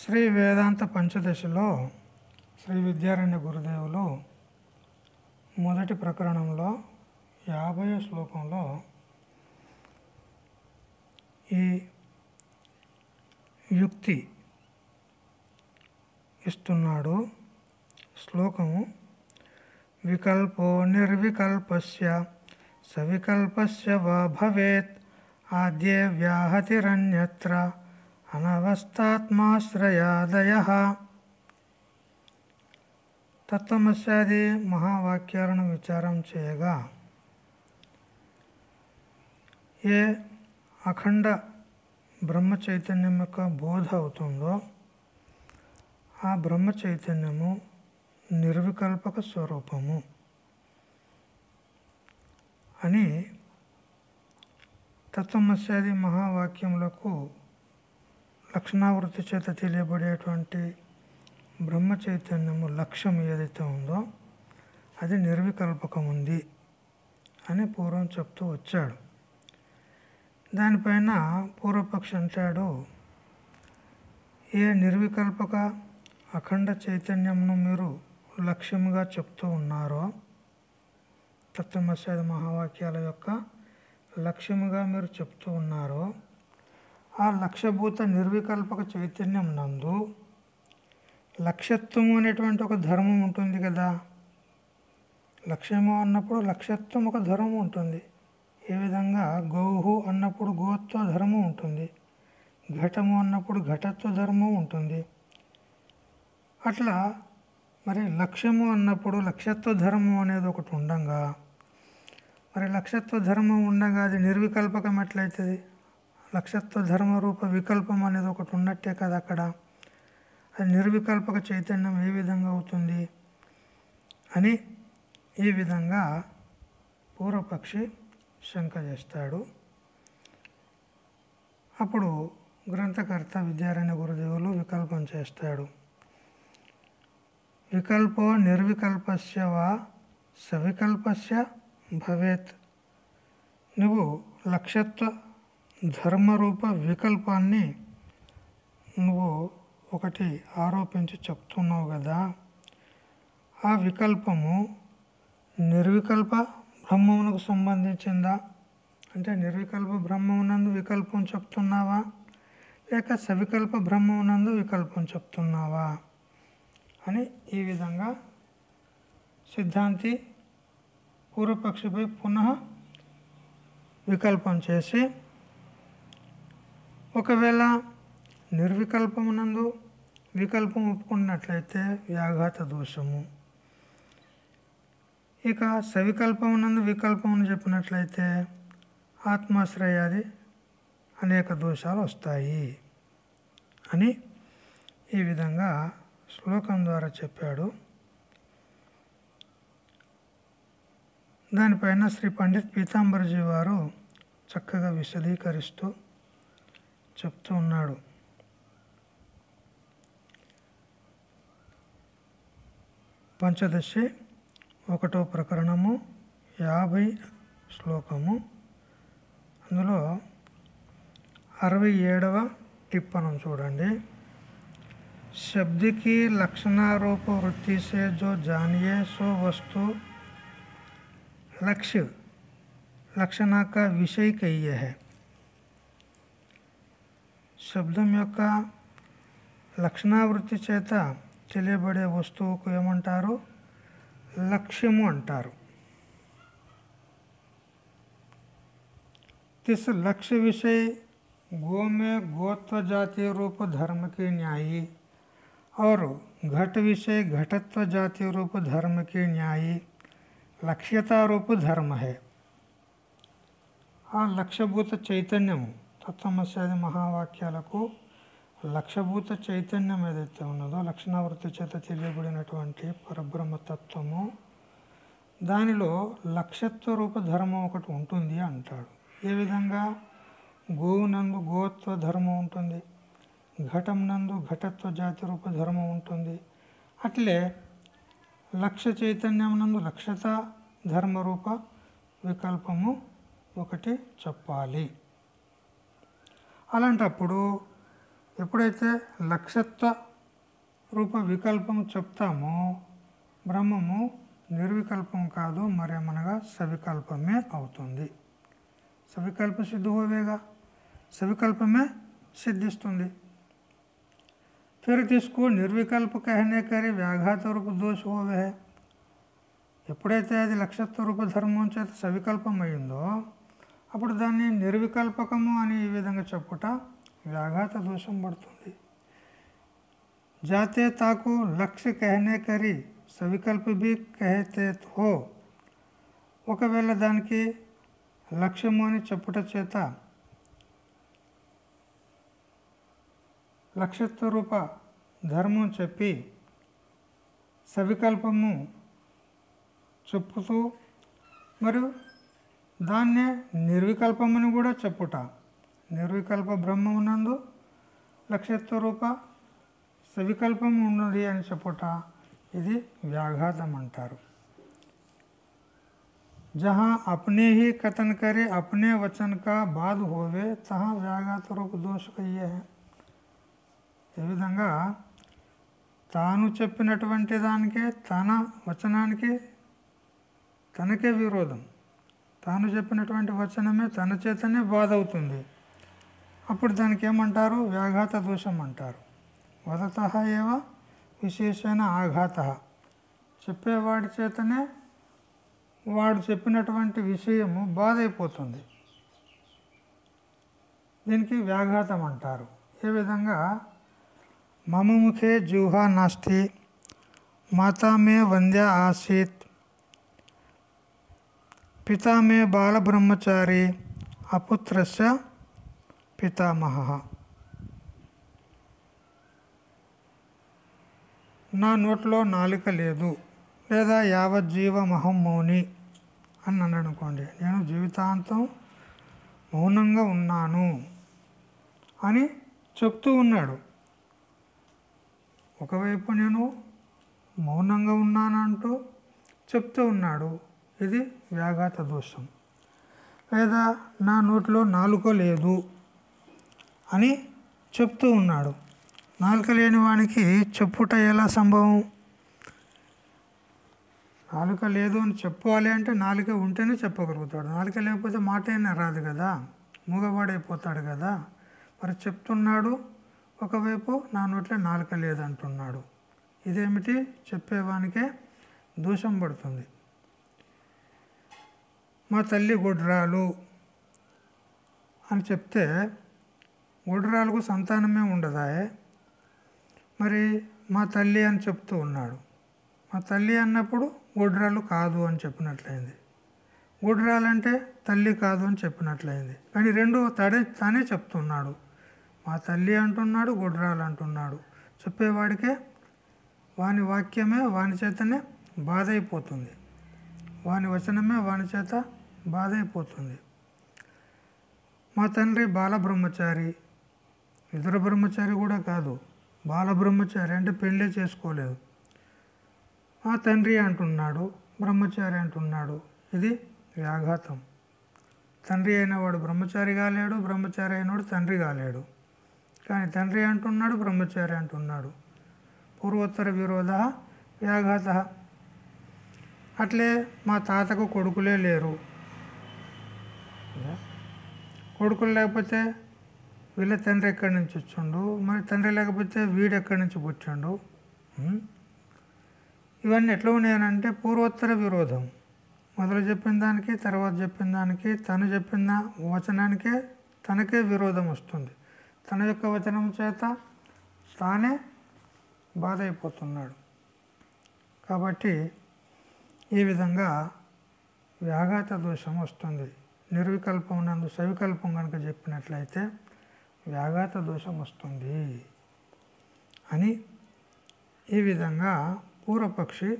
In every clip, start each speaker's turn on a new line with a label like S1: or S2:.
S1: శ్రీ వేదాంత పంచదశలో శ్రీ విద్యారణ్య గురుదేవులు మొదటి ప్రకరణంలో యాభై శ్లోకంలో ఈ యుక్తి ఇస్తున్నాడు. శ్లోకము వికల్పో నిర్వికల్పస్య సవికల్పస్య వా భవేత్ ఆద్యే వ్యాహతిరన్యత్ర అనవస్థాత్మాశ్రయాదయ తత్వమస్యాది మహావాక్యాలను విచారం చేయగా ఏ అఖండ బ్రహ్మ చైతన్యం యొక్క బోధ అవుతుందో ఆ బ్రహ్మ చైతన్యము నిర్వికల్పక స్వరూపము అని తత్వమస్యాది మహావాక్యములకు లక్షణావృత్తి చేత తెలియబడేటువంటి బ్రహ్మ చైతన్యము లక్ష్యం ఏదైతే ఉందో అది నిర్వికల్పకం ఉంది అని పూర్వం చెప్తూ వచ్చాడు. దానిపైన పూర్వపక్షి అంటాడు ఏ నిర్వికల్పక అఖండ చైతన్యంను మీరు లక్ష్యముగా చెప్తూ ఉన్నారో తత్వమస్యాది మహావాక్యాల యొక్క లక్ష్యముగా మీరు చెప్తూ ఉన్నారో ఆ లక్ష్యభూత నిర్వికల్పక చైతన్యం నందు లక్ష్యత్వము అనేటువంటి ఒక ధర్మం ఉంటుంది కదా. లక్ష్యము అన్నప్పుడు లక్ష్యత్వం ఒక ధర్మం ఉంటుంది. ఏ విధంగా? గౌహు అన్నప్పుడు గోత్వ ధర్మం ఉంటుంది. ఘటము అన్నప్పుడు ఘటత్వ ధర్మం ఉంటుంది. అట్లా మరి లక్ష్యము అన్నప్పుడు లక్ష్యత్వ ధర్మం అనేది ఒకటి ఉండంగా. మరి లక్ష్యత్వ ధర్మం ఉండగా అది నిర్వికల్పకం ఎట్లయితుంది? లక్షత్వ ధర్మ రూప వికల్పం అనేది ఒకటి ఉన్నట్టే కదా అక్కడ. అది నిర్వికల్పక చైతన్యం ఏ విధంగా అవుతుంది అని ఈ విధంగా పూర్వపక్షి శంక చేస్తాడు. అప్పుడు గ్రంథకర్త విద్యారాయణ గురుదేవులు వికల్పం చేస్తాడు. వికల్పో నిర్వికల్పస్య వా సవికల్పస్య భవేత్. నువ్వు లక్ష్యత్వ ధర్మరూప వికల్పాన్ని నువ్వు ఒకటి ఆరోపించి చెప్తున్నావు కదా. ఆ వికల్పము నిర్వికల్ప బ్రహ్మమునకు సంబంధించిందా? అంటే నిర్వికల్ప బ్రహ్మమునందు వికల్పం చెప్తున్నావా? లేక సవికల్ప బ్రహ్మమునందు వికల్పం చెప్తున్నావా? అని ఈ విధంగా సిద్ధాంతి పూర్వపక్షిపై పునః వికల్పం చేసి ఒకవేళ నిర్వికల్పమునందు వికల్పం ఒప్పుకున్నట్లయితే వ్యాఘాత దోషము. ఇక సవికల్పమునందు వికల్పమును చెప్పినట్లయితే ఆత్మాశ్రయాది అనేక దోషాలు వస్తాయి అని ఈ విధంగా శ్లోకం ద్వారా చెప్పాడు. దానిపైన శ్రీ పండిత్ పీతాంబర్జీ వారు చక్కగా విశదీకరిస్తూ చెప్తూ ఉన్నాడు పంచదశి ఒకటో ప్రకరణము యాభై శ్లోకము అందులో అరవై ఏడవ టిప్పణం చూడండి शब्द की लक्षणारोप वृत्ति से जो जानिए सो वस्तु लक्ष्य లక్షణ का విషయ కయ్యే है శబ్దం యొక్క లక్షణావృత్తి చేత తెలియబడే వస్తువుకు ఏమంటారు లక్ష్యము అంటారు तिस लक्ष्य विषय गो में गोत्व जातीय रूप धर्म के न्यायी और घट विषय घटत्व जातीय रूप धर्म के न्यायी లక్ష్యతా రూపు ధర్మ హే ఆ లక్ష్యభూత చైతన్యము తత్వమస్యాది మహావాక్యాలకు లక్షభూత చైతన్యం ఏదైతే ఉన్నదో లక్షణావృత్తి చేత తెలియబడినటువంటి పరబ్రహ్మతత్వము దానిలో లక్షత్వ రూప ధర్మం ఒకటి ఉంటుంది అంటాడు. ఏ విధంగా? గోవునందు గోత్వ ధర్మం ఉంటుంది ఘటం నందు ఘటత్వ జాతి రూప ధర్మం ఉంటుంది. అట్లే లక్ష చైతన్యం నందు లక్షత ధర్మరూప వికల్పము ఒకటి చెప్పాలి. అలాంటప్పుడు ఎప్పుడైతే లక్ష్యత్వ రూప వికల్పం చెప్తామో బ్రహ్మము నిర్వికల్పం కాదు మరేమనగా సవికల్పమే అవుతుంది సవికల్ప సిద్ధి హోవేగా సవికల్పమే సిద్ధిస్తుంది फिर जिसको నిర్వికల్ప कहने करे వ్యాఘాత రూప దోష హోవే ఎప్పుడైతే అది లక్ష్యత్వ రూప ధర్మం చేత సవికల్పం అయిందో అప్పుడు దాన్ని నిర్వికల్పకము అని ఈ విధంగా చెప్పుట వ్యాఘాత దోషం పడుతుంది जाते ताको లక్ష్య कहने కరి సవికల్ప బి కహతే హో ఒకవేళ దానికి లక్ష్యము అని చెప్పుట చేత లక్ష్యత్వ రూప ధర్మం చెప్పి సవికల్పము చెప్పుతూ మరియు దాన్నే నిర్వికల్పమని కూడా చెప్పుట నిర్వికల్ప బ్రహ్మమునందు లక్ష్యత్వ రూప సవికల్పం ఉన్నది అని చెప్పుట ఇది వ్యాఘాతం అంటారు जहाँ अपने ही कथन करे अपने वचन का बाद होवे तहाँ व्याघात रूप दोष కయ్యే ఈ విధంగా తాను చెప్పినటువంటి దానికే తన వచనానికి తనకే విరోధం తాను చెప్పినటువంటి వచనమే తన చేతనే బాధ అవుతుంది అప్పుడు దానికి ఏమంటారు వ్యాఘాత దోషం అంటారు. వదత ఏవ? విశేషణ ఆఘాత. చెప్పేవాడి చేతనే వాడు చెప్పినటువంటి విషయము బాధ అయిపోతుంది దీనికి వ్యాఘాతం అంటారు. ఏ విధంగా? మమ ముఖే జూహా నాస్తి మాతా మే వంద్య ఆసీత్ పితామే బాలబ్రహ్మచారి అపుత్రస్య పితామహ. నా నోట్లో నాలుక లేదు లేదా యావజ్జీవ మౌని అని అన్నాడు అనుకోండి. నేను జీవితాంతం మౌనంగా ఉన్నాను అని చెప్తూ ఉన్నాడు. ఒకవైపు నేను మౌనంగా ఉన్నానంటూ చెప్తూ ఉన్నాడు. ఇది వ్యాఘాత దోషం. లేదా నా నోట్లో నాలుక లేదు అని చెప్తూ ఉన్నాడు. నాలుక లేని వానికి చెప్పుట ఎలా సంభవం? నాలుక లేదు అని చెప్పాలి అంటే నాలుక ఉంటేనే చెప్పగలుగుతాడు. నాలుక లేకపోతే మాట అయినా రాదు కదా. మూగవాడైపోతాడు కదా. మరి చెప్తున్నాడు ఒకవైపు నా నోట్లో నాలుక లేదంటున్నాడు. ఇదేమిటి? చెప్పేవానికే దోషం పడుతుంది. మా తల్లి గుడ్రాలు అని చెప్తే గుడ్రాలకు సంతానమే ఉండదాయే. మరి మా తల్లి అని చెప్తూ ఉన్నాడు. మా తల్లి అన్నప్పుడు గుడ్రాలు కాదు అని చెప్పినట్లయింది. గుడ్రాలంటే తల్లి కాదు అని చెప్పినట్లయింది. కానీ రెండు తడే తానే చెప్తున్నాడు. మా తల్లి అంటున్నాడు గుడ్రాలు అంటున్నాడు. చెప్పేవాడికే వాని వాక్యమే వాని చేతనే బాధ అయిపోతుంది వాని వచనమే వాని చేత బాధ అయిపోతుంది మా తండ్రి బాలబ్రహ్మచారి ఇతర బ్రహ్మచారి కూడా కాదు. బాలబ్రహ్మచారి అంటే పెళ్ళే చేసుకోలేదు. మా తండ్రి అంటున్నాడు బ్రహ్మచారి అంటున్నాడు ఇది వ్యాఘాతం. తండ్రి అయిన వాడు బ్రహ్మచారి కాలేడు బ్రహ్మచారి అయినవాడు తండ్రి కాలేడు. కానీ తండ్రి అంటున్నాడు బ్రహ్మచారి అంటున్నాడు. పూర్వోత్తర విరోధ వ్యాఘాత అట్లే మా తాతకు కొడుకులే లేరు. కొడుకులు లేకపోతే వీళ్ళ తండ్రి ఎక్కడి నుంచి వచ్చిండు? మరి తండ్రి లేకపోతే వీడు ఎక్కడి నుంచి పుట్టిండు? ఇవన్నీ ఎట్లా ఉన్నాయనంటే పూర్వోత్తర విరోధం. మొదలు చెప్పిన దానికి తర్వాత చెప్పిన దానికి తను చెప్పిన వచనానికే తనకే విరోధం వస్తుంది. తన యొక్క వచనం చేత తానే బాధ అయిపోతున్నాడు కాబట్టి ఈ విధంగా వ్యాఘాత దోషం వస్తుంది. నిర్వికల్పం నందు సవికల్పం కనుక చెప్పినట్లయితే వ్యాఘాత దోషం వస్తుంది అని ఈ విధంగా పూర్వపక్షి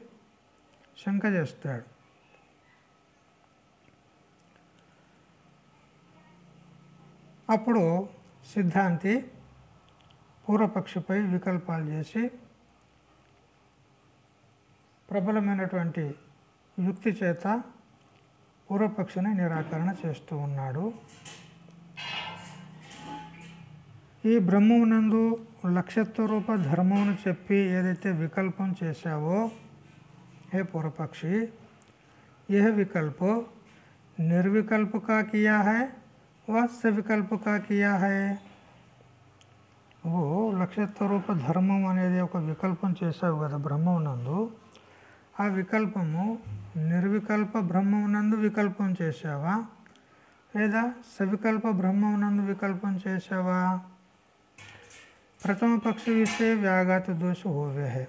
S1: శంక చేస్తాడు. అప్పుడు సిద్ధాంతి పూర్వపక్షిపై వికల్పాలు చేసి ప్రబలమైనటువంటి యుక్తి చేత పూర్వపక్షిని నిరాకరణ చేస్తూ ఉన్నాడు ఈ బ్రహ్మమునందు లక్ష్యత్వ రూప ధర్మమును చెప్పి ఏదైతే వికల్పం చేశావో हे पूर्व पक्षी यह विकल्प निर्विकल्प का किया है व सविकल्प का किया है ఓ లక్ష్యత్వ రూప ధర్మం అనేది ఒక వికల్పం చేసావు కదా బ్రహ్మమునందు ఆ వికల్పము నిర్వికల్ప బ్రహ్మమునందు వికల్పం చేసావా లేదా సవికల్ప బ్రహ్మమునందు వికల్పం చేసావా ప్రథమ పక్ష విషయ వ్యాఘాత దోష హోవ్యహే.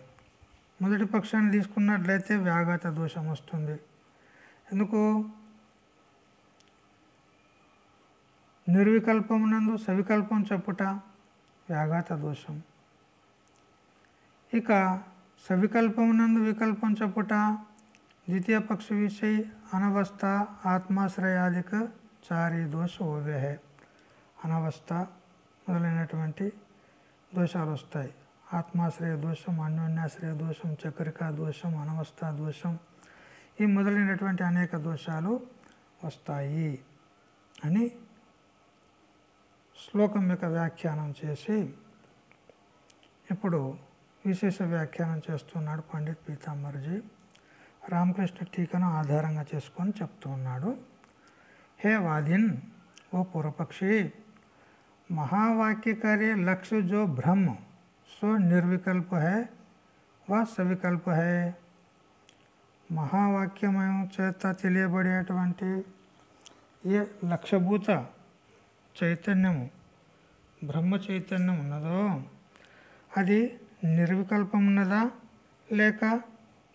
S1: మొదటి పక్షాన్ని తీసుకున్నట్లయితే వ్యాఘాత దోషం వస్తుంది. ఎందుకు? నిర్వికల్పమునందు సవికల్పం చెప్పుట వ్యాఘాత దోషం. ఇక సవికల్పమునందు వికల్పం చెప్పుట ద్వితీయ పక్ష విషయ అనవస్థ ఆత్మాశ్రయాధిక చారి దోష ఓవే అనవస్థ మొదలైనటువంటి దోషాలు వస్తాయి ఆత్మాశ్రయ దోషం అన్యోన్యాశ్రయ దోషం చక్రికా దోషం అనవస్థ దోషం ఈ మొదలైనటువంటి అనేక దోషాలు వస్తాయి అని శ్లోకం యొక్క వ్యాఖ్యానం చేసి ఇప్పుడు విశేష వ్యాఖ్యానం చేస్తున్నాడు పండిత్ పీతాంబర్జీ రామకృష్ణ టీకను ఆధారంగా చేసుకొని చెప్తూ ఉన్నాడు హే వాదిన్ ఓ పూర్వపక్షి महावाक्य कार्य लक्ष्य जो ब्रह्म सो निर्विकल्प है व सविकल्प है మహావాక్యమయం చేత తెలియబడేటువంటి ఏ లక్ష్యభూత చైతన్యము బ్రహ్మ చైతన్యం ఉన్నదో అది निर्विकल्पमनदा लेक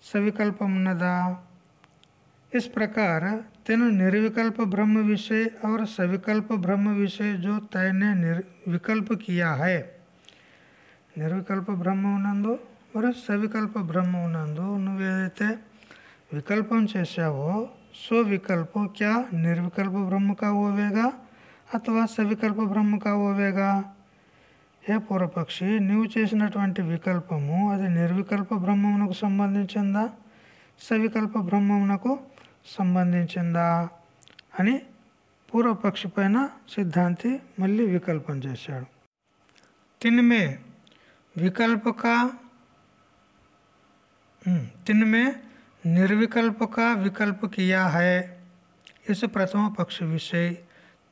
S1: सविकल्पमनदा इस प्रकार तीन निर्विकल्प ब्रह्म विषय और सविकल्प ब्रह्म विषय जो तय ने निर्विकल्प किया है। निर्विकल्प ब्रह्म उनंदो और सविकल्प ब्रह्म उनंदो उनते विकल्पम चेसावो सो विकल्प क्या निर्विकल्प ब्रह्म का होवेगा अथवा सविकल्प ब्रह्म का होवेगा ఏ పూర్వపక్షి నీవు చేసినటువంటి వికల్పము అది నిర్వికల్ప బ్రహ్మమునకు సంబంధించిందా సవికల్ప బ్రహ్మమునకు సంబంధించిందా అని పూర్వపక్షి పైన సిద్ధాంతి మళ్ళీ వికల్పం చేశాడు తిన్మే विकल्प का हम्म, तिनमें निर्विकल्प का विकल्प किया है इस प्रथम पक्ष विषय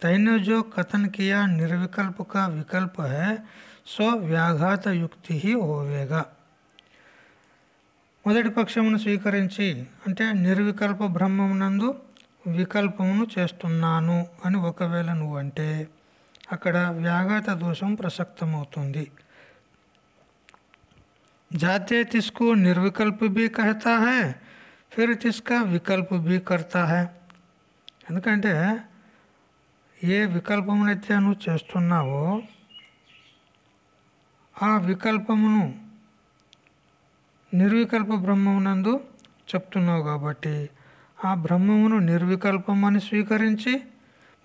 S1: तैने जो कथन किया निर्विकल्प का विकल्प है सो व्याघात युक्ति ही होवेगा మొదటి పక్షమును స్వీకరించి అంటే నిర్వికల్ప బ్రహ్మమునందు వికల్పమును చేస్తున్నాను అని ఒకవేళ నువ్వు అంటే అక్కడ వ్యాఘాత దోషం ప్రసక్తమవుతుంది जाते तिसको निर्विकल्प भी कहता है फिर तिसका विकल्प भी करता है ఎందుకంటే ఏ వికల్పమునైతే నువ్వు చేస్తున్నావో ఆ వికల్పమును నిర్వికల్ప బ్రహ్మమునందు చెప్తున్నావు కాబట్టి ఆ బ్రహ్మమును నిర్వికల్పం అని స్వీకరించి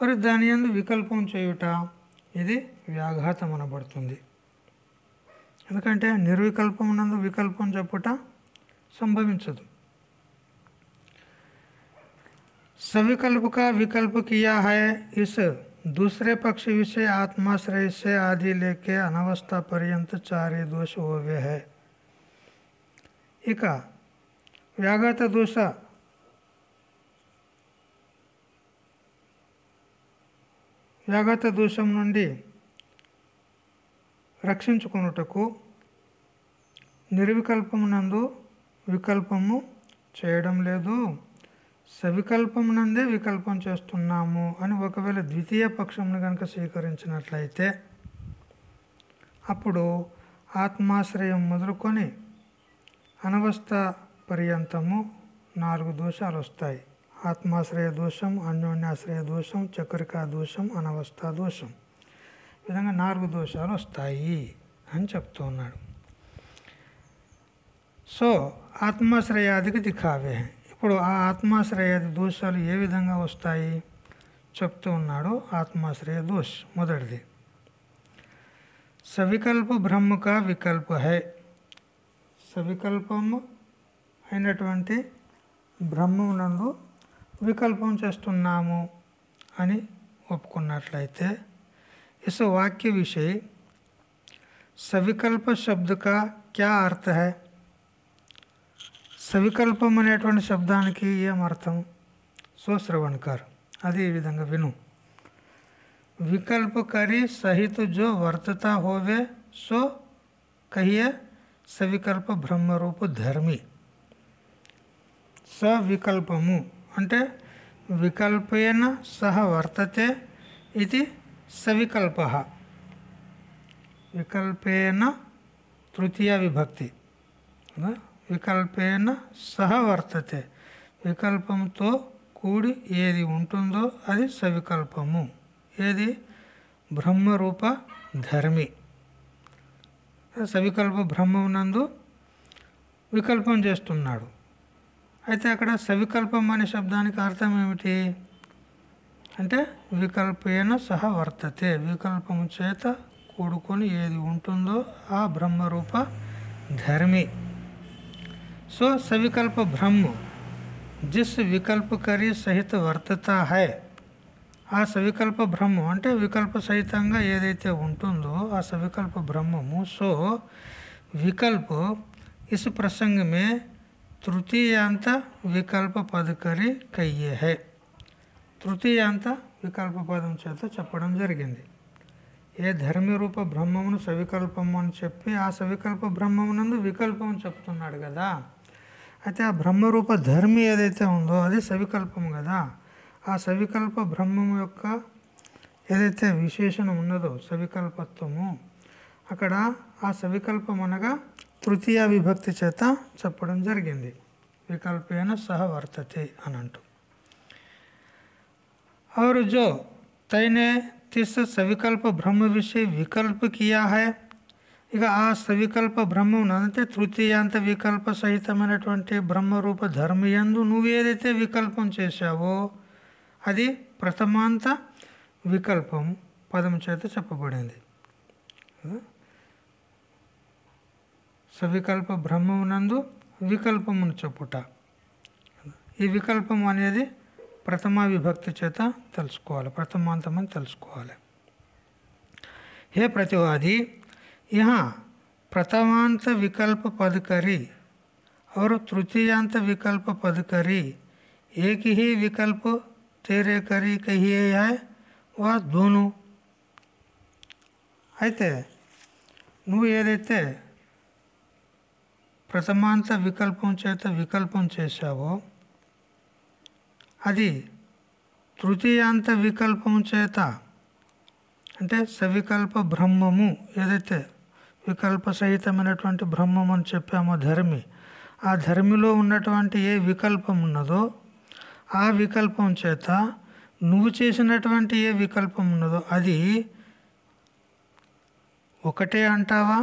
S1: మరి దాని యందు వికల్పం చేయుట ఇది వ్యాఘాతం అనబడుతుంది. ఎందుకంటే నిర్వికల్పమునందు వికల్పం చెప్పుట సంభవించదు. सविकल्प का विकल्प किया है इस दूसरे पक्ष विषय आत्माश्रय से आदि लेके अनवस्था पर्यंत चारे दोष होवे है ఇక వ్యాఘాత దోష వ్యాఘాత దోషం నుండి రక్షించుకొనుటకు నిర్వికల్పమునందు వికల్పము చేయడం లేదు సవికల్పమునందే వికల్పం చేస్తున్నాము అని ఒకవేళ ద్వితీయ పక్షమును కనుక స్వీకరించినట్లయితే అప్పుడు ఆత్మాశ్రయం మొదలుకొని అనవస్థ పర్యంతము నాలుగు దోషాలు వస్తాయి. ఆత్మాశ్రయ దోషం అన్యోన్యాశ్రయ దోషం చక్రికా దోషం అనవస్థ దోషం. విధంగా నాలుగు దోషాలు వస్తాయి అని చెప్తూ ఉన్నాడు. సో ఆత్మాశ్రయాదికి దిఖావే ఇప్పుడు ఆ ఆత్మాశ్రయాది దోషాలు ఏ విధంగా వస్తాయి చెప్తూ ఉన్నాడు ఆత్మాశ్రయ దోష్ మొదటిది సవికల్ప బ్రహ్మ కా వికల్ప హై సవికల్పము అయినటువంటి బ్రహ్మమునందు వికల్పం చేస్తున్నాము అని ఒప్పుకున్నట్లయితే इस वाक्य विषय సవికల్ప శబ్ద కా క్యా అర్థ హై సవికల్పం అనేటువంటి శబ్దానికి ఏమర్థం అర్థం? సో శ్రవణకార్ విధంగా విను. వికల్పకరి సహిత జో వర్తతా హోవే సో కహియే సవికల్ప బ్రహ్మరూపు ధర్మి. సవికల్పము అంటే వికల్పేన సహ వర్తతే ఇది సవికల్ప. వికల్పేన తృతీయ విభక్తి. వికల్పేన సహ వర్తతే వికల్పంతో కూడి ఏది ఉంటుందో అది సవికల్పము. ఏది? బ్రహ్మరూప ధర్మి. సవికల్ప బ్రహ్మమునందు వికల్పం చేస్తున్నాడు. అయితే అక్కడ సవికల్పం అనే శబ్దానికి అర్థం ఏమిటి? అంటే వికల్పేన సహ వర్తతే చేత కూడుకొని ఏది ఉంటుందో ఆ బ్రహ్మరూప ధర్మి. సో సవికల్ప బ్రహ్మ జిస్ వికల్పకరి సహిత వర్తతా హై ఆ సవికల్ప బ్రహ్మం అంటే వికల్ప సహితంగా ఏదైతే ఉంటుందో ఆ సవికల్ప బ్రహ్మము సో వికల్ప ఇస్ ప్రసంగ మే తృతీయాంత వికల్ప పదకరి కయ్యే హై తృతీయాంత వికల్ప పదం చేత చెప్పడం జరిగింది। ఏ ధర్మరూప బ్రహ్మమును సవికల్పము అని చెప్పి ఆ సవికల్ప బ్రహ్మమునందు వికల్పం చెప్తున్నాడు కదా అయితే ఆ బ్రహ్మరూప ధర్మి ఏదైతే ఉందో అది సవికల్పం కదా ఆ సవికల్ప బ్రహ్మం యొక్క ఏదైతే విశేషణం ఉన్నదో సవికల్పత్వము అక్కడ ఆ సవికల్పం అనగా తృతీయ విభక్తి చేత చెప్పడం జరిగింది వికల్పేన సహ వర్తతే అని అంటూ और जो तैने तिस सविकल्प ब्रह्म विषय विकल्प किया है ఇక ఆ సవికల్ప బ్రహ్మం అంటే తృతీయాంత వికల్ప సహితమైనటువంటి బ్రహ్మరూప ధర్మయందు నువ్వేదైతే వికల్పం చేశావో అది ప్రథమాంత వికల్పం. పదం చేత చెప్పబడింది. సవికల్ప బ్రహ్మమునందు వికల్పమును చెప్పుట. ఈ వికల్పం అనేది ప్రథమ విభక్తి చేత తెలుసుకోవాలి. ప్రథమాంతం అని తెలుసుకోవాలి. హే ప్రతివాది यहाँ प्रथमांत विकल्प पद करी और तृतीयांत विकल्प पद करी एक ही विकल्प तेरे करी कहिए है वह दोनों అయితే నువ్వు ఏదైతే ప్రథమాంత వికల్పం చేత వికల్పం చేశావో అది తృతీయాంత వికల్పం చేత అంటే సవికల్ప బ్రహ్మము ఏదైతే వికల్ప సహితమైనటువంటి బ్రహ్మం అని చెప్పామో ధర్మి ఆ ధర్మిలో ఉన్నటువంటి ఏ వికల్పం ఉన్నదో ఆ వికల్పం చేత నువ్వు చేసినటువంటి ఏ వికల్పం ఉన్నదో అది ఒకటే అంటావా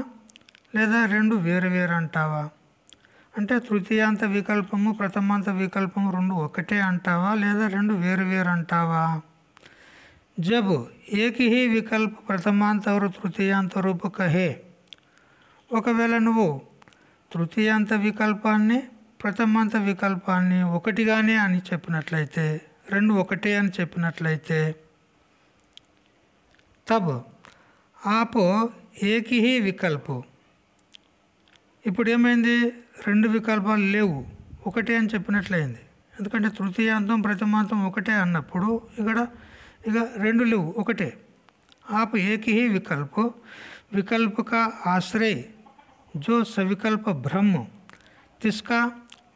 S1: లేదా రెండు వేరు వేరు అంటావా అంటే తృతీయాంత వికల్పము ప్రథమాంత వికల్పము రెండు ఒకటే అంటావా లేదా రెండు వేరు వేరు అంటావా जब एक ही विकल्प प्रथमांत और तृतीयांत रूप कहे ఒకవేళ నువ్వు తృతీయాంత వికల్పాన్ని ప్రథమాంత వికల్పాన్ని ఒకటిగానే అని చెప్పినట్లయితే రెండు ఒకటే అని చెప్పినట్లయితే తబ్ ఆపో ఏకి వికల్పు. ఇప్పుడు ఏమైంది? రెండు వికల్పాలు లేవు. ఒకటే అని చెప్పినట్లయింది. ఎందుకంటే తృతీయాంతం ప్రథమాంతం ఒకటే అన్నప్పుడు ఇక్కడ ఇక రెండు లేవు ఒకటే. ఆపు ఏకి వికల్పు. వికల్పక ఆశ్రయ్ जो सविकल्प ब्रह्म तिसका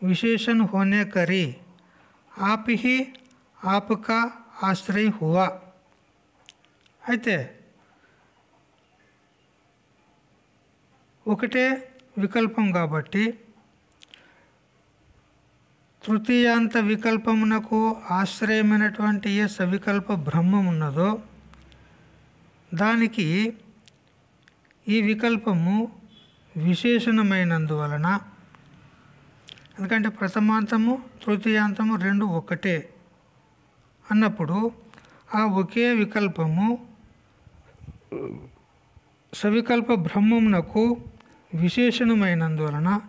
S1: विशेषण होने करी आप ही आपका आश्रय हुआ అయితే ఒకటే వికల్పం కాబట్టి తృతీయాంత వికల్పమునకు ఆశ్రయమైనటువంటి ఏ సవికల్ప బ్రహ్మం ఉన్నదో దానికి ఈ వికల్పము విశేషణమైనందువలన ఎందుకంటే ప్రథమాంతము తృతీయాంతము రెండు ఒకటే అన్నప్పుడు ఆ ఒకే వికల్పము సవికల్ప బ్రహ్మమునకు విశేషణమైనందువలన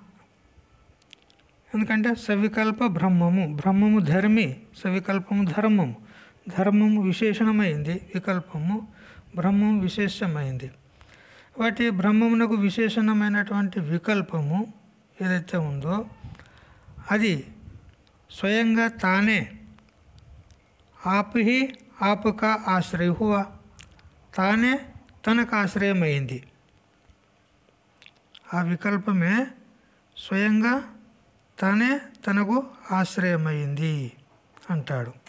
S1: ఎందుకంటే సవికల్ప బ్రహ్మము బ్రహ్మము ధర్మి సవికల్పము ధర్మము. ధర్మము విశేషణమైంది వికల్పము బ్రహ్మం విశేషమైంది. వాటి బ్రహ్మమునకు విశేషణమైనటువంటి వికల్పము ఏదైతే ఉందో అది స్వయంగా తానే ఆప్ ఆపుక ఆశ్రయహువ. తానే తనకు ఆశ్రయమైంది. ఆ వికల్పమే స్వయంగా తానే తనకు ఆశ్రయమైంది అంటాడు.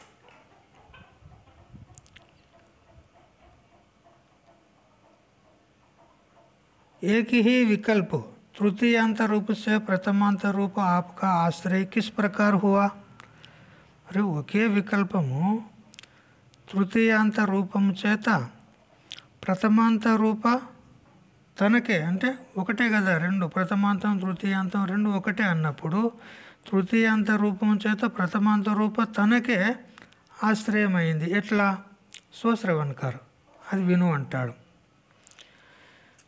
S1: एक ही विकल्प तृतीयांत रूप से प्रथमांत रूप आपका आश्रय किस प्रकार हुआ అరే ఒకే వికల్పము తృతీయాంత రూపము చేత ప్రథమాంత రూప తనకే అంటే ఒకటే కదా రెండు ప్రథమాంతం తృతీయాంతం రెండు ఒకటే అన్నప్పుడు తృతీయాంత రూపం చేత ప్రథమాంత రూప తనకే ఆశ్రయమైంది ఎట్లా స్వశ్రవణకారు అది విను అంటాడు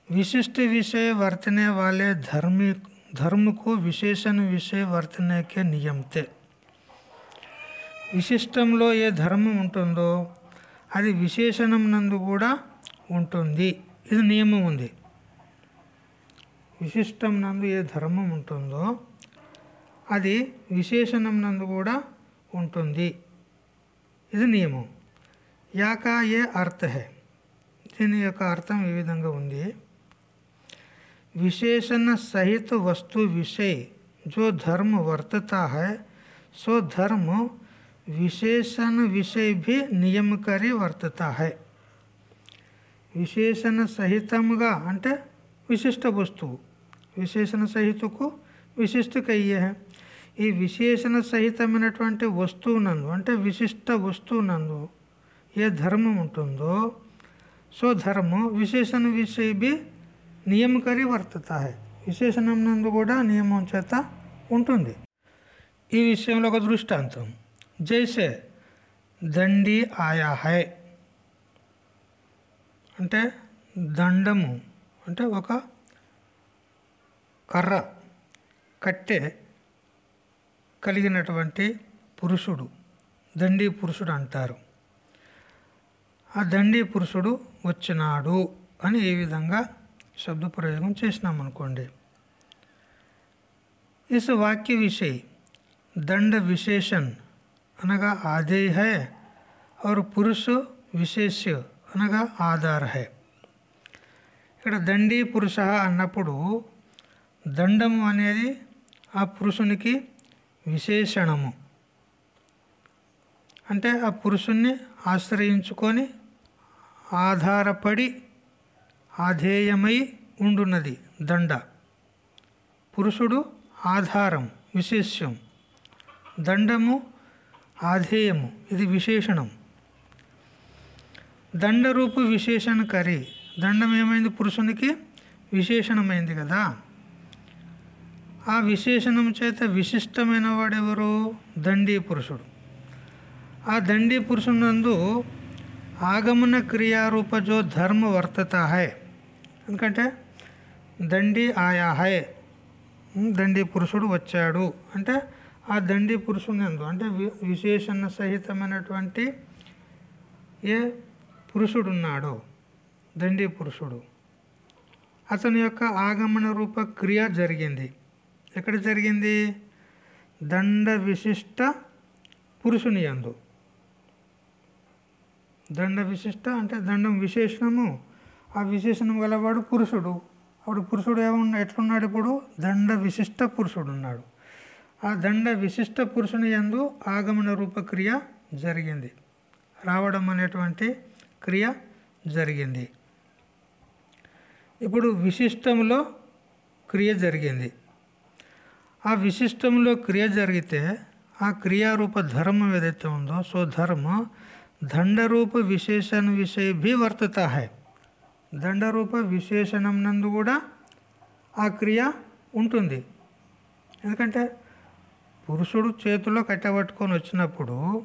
S1: विशिष्ट विषय वर्तने वाले धर्मी धर्म को विशेषण विषय वर्तने के नियम थे విశిష్టంలో ఏ ధర్మం ఉంటుందో అది విశేషణం నందు కూడా ఉంటుంది ఇది నియమం ఉంది విశిష్టం నందు ఏ ధర్మం ఉంటుందో అది విశేషణం నందు కూడా ఉంటుంది ఇది నియమం యాకా ఏ అర్థ హే దీని యొక్క అర్థం ఈ విధంగా ఉంది विशेषण सहित वस्तु विषय जो धर्म वर्तता है सो धर्म विशेषण विषय भी नियम करी वर्तता है విశేషణ సహితంగా అంటే విశిష్ట వస్తువు విశేషణ సహితకు విశిష్టకయ్యే ఈ విశేషణ సహితమైనటువంటి వస్తువునందు అంటే విశిష్ట వస్తువునందు ఏ ధర్మం ఉంటుందో సో ధర్మం విశేషణ విషయ బి నియమకరి వర్తత హై. విశేషణం నందు కూడా నియమం చేత ఉంటుంది. ఈ విషయంలో ఒక దృష్టాంతం. జైసే దండి ఆయా హై. అంటే దండము అంటే ఒక కర్ర కట్టె కలిగినటువంటి పురుషుడు. దండి పురుషుడు అంటారు. ఆ దండి పురుషుడు వచ్చినాడు అని ఈ విధంగా शब्द प्रयोग చేసినాం అనుకోండి इस वाक्य विषय दंड विशेषण అనగా ఆదేయ है और పురుష విశేష్య అనగా ఆధార है ఇక్కడ దండి పురుష అన్నప్పుడు దండము అనేది ఆ పురుషునికి విశేషణము అంటే ఆ పురుషుణ్ణి ఆశ్రయించుకొని ఆధారపడి ఆధేయమై ఉండున్నది. దండ. పురుషుడు ఆధారం విశేష్యం. దండము ఆధేయము ఇది విశేషణం. దండరూపు విశేషణ కరి దండం ఏమైంది పురుషునికి? విశేషణమైంది కదా. ఆ విశేషణం చేత విశిష్టమైన వాడెవరు? దండీ పురుషుడు. ఆ దండీ పురుషునందు ఆగమన క్రియారూపజో ధర్మ వర్తత హై. ఎందుకంటే దండి ఆయా హై దండి పురుషుడు వచ్చాడు. అంటే ఆ దండి పురుషుని ఎందు అంటే విశేషణ సహితమైనటువంటి ఏ పురుషుడున్నాడో దండి పురుషుడు. అతని యొక్క ఆగమన రూప క్రియ జరిగింది. ఎక్కడ జరిగింది? దండ విశిష్ట పురుషుని యందు దండ విశిష్ట అంటే దండం విశేషణము. ఆ విశేషణం గలవాడు పురుషుడు. అప్పుడు పురుషుడు ఏమన్నా ఎట్లున్నాడు ఇప్పుడు? దండ విశిష్ట పురుషుడు ఉన్నాడు ఆ దండ విశిష్ట పురుషుని యందు ఆగమన రూపక్రియ జరిగింది. రావడం అనేటువంటి క్రియ జరిగింది. ఇప్పుడు విశిష్టంలో క్రియ జరిగింది. ఆ విశిష్టంలో క్రియ జరిగితే ఆ క్రియారూప ధర్మం ఏదైతే ఉందో సో ధర్మ దండరూప విశేషణ విషయ భీ వర్తత హై దండరూప విశేషణం నందు కూడా ఆ క్రియ ఉంటుంది. ఎందుకంటే పురుషుడు చేతిలో కట్టబట్టుకొని వచ్చినప్పుడు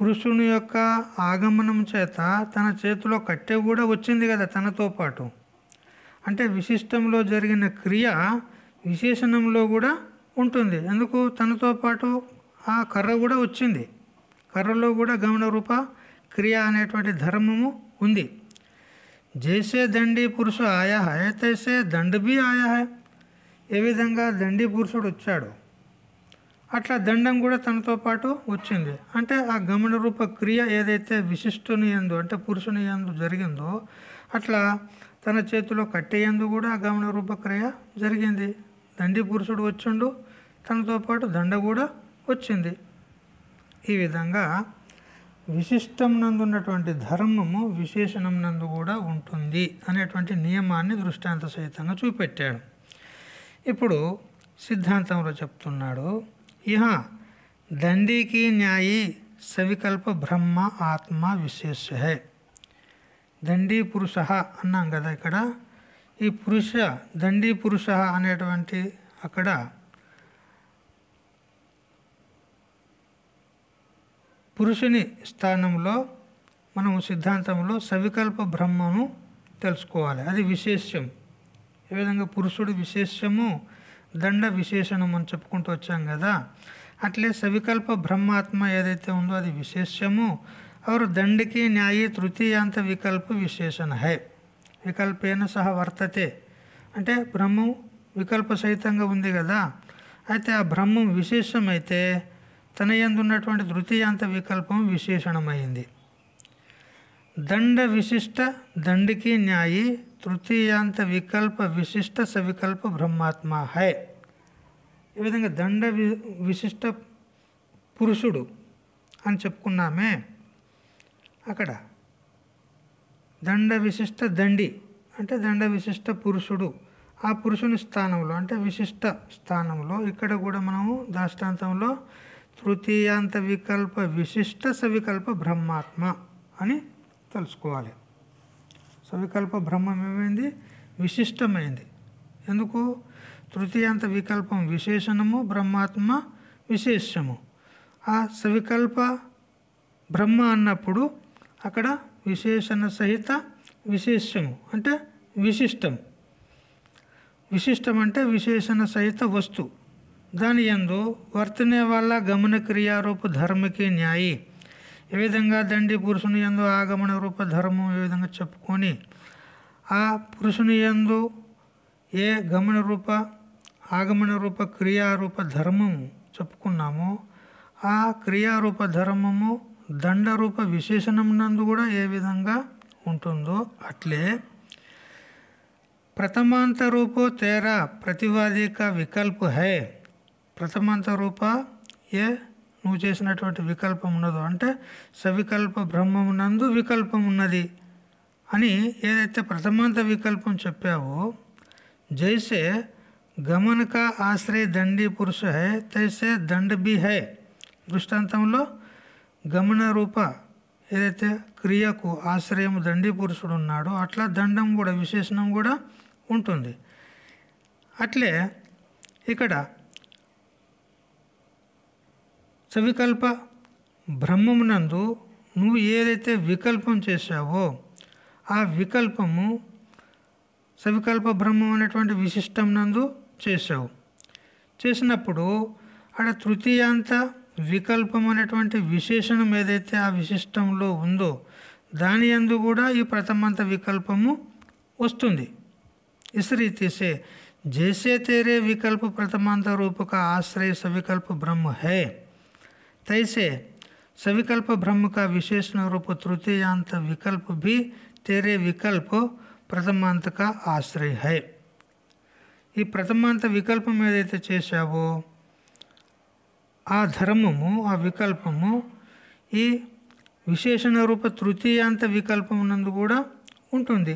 S1: పురుషుని యొక్క ఆగమనం చేత తన చేతిలో కట్టె కూడా వచ్చింది కదా తనతో పాటు. అంటే విశిష్టంలో జరిగిన క్రియ విశేషణంలో కూడా ఉంటుంది. ఎందుకు? తనతో పాటు ఆ కర్ర కూడా వచ్చింది. కర్రలో కూడా గమన రూప క్రియ అనేటువంటి ధర్మము ఉంది. జైసే దండి పురుష ఆయా హై తైసే దండ బి ఆయా ఏ విధంగా దండి పురుషుడు వచ్చాడు. అట్లా దండం కూడా తనతో పాటు వచ్చింది. అంటే ఆ గమన రూప క్రియ ఏదైతే విశిష్టుని ఎందు అంటే పురుషుని ఎందు జరిగిందో అట్లా తన చేతిలో కట్టేయందు కూడా ఆ గమన రూప క్రియ జరిగింది. దండి పురుషుడు వచ్చిండు తనతో పాటు దండ కూడా వచ్చింది. ఈ విధంగా విశిష్టం నందు ఉన్నటువంటి ధర్మము విశేషణం నందు కూడా ఉంటుంది అనేటువంటి నియమాన్ని దృష్టాంత సహితంగా చూపెట్టాడు. ఇప్పుడు సిద్ధాంతంలో చెప్తున్నాడు ఇహ దండీకి న్యాయి సవికల్ప బ్రహ్మ ఆత్మ విశేష దండీ పురుష అన్నాం కదా ఇక్కడ. ఈ పురుష దండీ పురుష అనేటువంటి అక్కడ పురుషుని స్థానంలో మనము సిద్ధాంతంలో సవికల్ప బ్రహ్మను తెలుసుకోవాలి. అది విశేష్యం. ఏ విధంగా పురుషుడు విశేషము దండ విశేషణం అని చెప్పుకుంటూ వచ్చాం కదా అట్లే సవికల్ప బ్రహ్మాత్మ ఏదైతే ఉందో అది విశేషము అవరు దండకి న్యాయ తృతీయాంత వికల్ప విశేషణ హై. వికల్పేన సహ వర్తతే. అంటే బ్రహ్మం వికల్ప సహితంగా ఉంది కదా అయితే ఆ బ్రహ్మం విశేషమైతే తన ఎందున్నటువంటి తృతీయాంత వికల్పం విశేషణమైంది. దండ విశిష్ట దండికి న్యాయి తృతీయాంత వికల్ప విశిష్ట సవికల్ప బ్రహ్మాత్మ హై. ఈ విధంగా దండ విశిష్ట పురుషుడు అని చెప్పుకున్నామే. అక్కడ దండ విశిష్ట దండి అంటే దండ విశిష్ట పురుషుడు. ఆ పురుషుని స్థానంలో అంటే విశిష్ట స్థానంలో ఇక్కడ కూడా మనము దాష్టాంతంలో తృతీయాంత వికల్ప విశిష్ట సవికల్ప బ్రహ్మాత్మ అని తెలుసుకోవాలి సవికల్ప బ్రహ్మం ఏమైంది? విశిష్టమైంది. ఎందుకు? తృతీయాంత వికల్పం విశేషణము బ్రహ్మాత్మ విశేషము. ఆ సవికల్ప బ్రహ్మ అన్నప్పుడు అక్కడ విశేషణ సహిత విశేషము అంటే విశిష్టం. విశిష్టం అంటే విశేషణ సహిత వస్తువు దాని యందు వర్తనే వల్ల గమన క్రియారూప ధర్మకి న్యాయి. ఏ విధంగా దండి పురుషుని యందు ఆగమన రూప ధర్మం ఏ విధంగా చెప్పుకొని ఆ పురుషుని యందు ఏ గమన రూప ఆగమన రూప క్రియారూప ధర్మము చెప్పుకున్నామో ఆ క్రియారూప ధర్మము దండరూప విశేషణమునందు కూడా ఏ విధంగా ఉంటుందో అట్లే ప్రథమాంత రూపో తేరా ప్రతివాదిక వికల్ప హై. ప్రథమాంత రూప ఏ? నువ్వు చేసినటువంటి వికల్పం ఉన్నదో. అంటే సవికల్ప బ్రహ్మం నందు వికల్పం ఉన్నది అని ఏదైతే ప్రథమాంత వికల్పం చెప్పావో జైసే గమన కా ఆశ్రయ దండి పురుష హై తైసే దండ బి హై. దృష్టాంతంలో గమన రూప ఏదైతే క్రియకు ఆశ్రయం దండి పురుషుడు ఉన్నాడో అట్లా దండం కూడా విశేషణం కూడా ఉంటుంది. అట్లే ఇక్కడ సవికల్ప బ్రహ్మమునందు నువ్వు ఏదైతే వికల్పం చేశావో ఆ వికల్పము సవికల్ప బ్రహ్మం అనేటువంటి విశిష్టం నందు చేశావు. చేసినప్పుడు ఆడ తృతీయాంత వికల్పం అనేటువంటి విశేషణం ఏదైతే ఆ విశిష్టంలో ఉందో దాని అందు కూడా ఈ ప్రథమంత వికల్పము వస్తుంది. ఇశ్రీ తీసే జేసే తేరే వికల్ప ప్రథమాంత రూపక ఆశ్రయ సవికల్ప బ్రహ్మ హే तैसे सविकल्प ब्रह्म का विशेषण रूप तृतीयांत विकल्प भी तेरे विकल्प ప్రథమాంత కా ఆశ్రయ హై ఈ ప్రథమాంత వికల్పం ఏదైతే చేశావో ఆ ధర్మము ఆ వికల్పము ఈ విశేషణ రూప తృతీయాంత వికల్పం నందు కూడా ఉంటుంది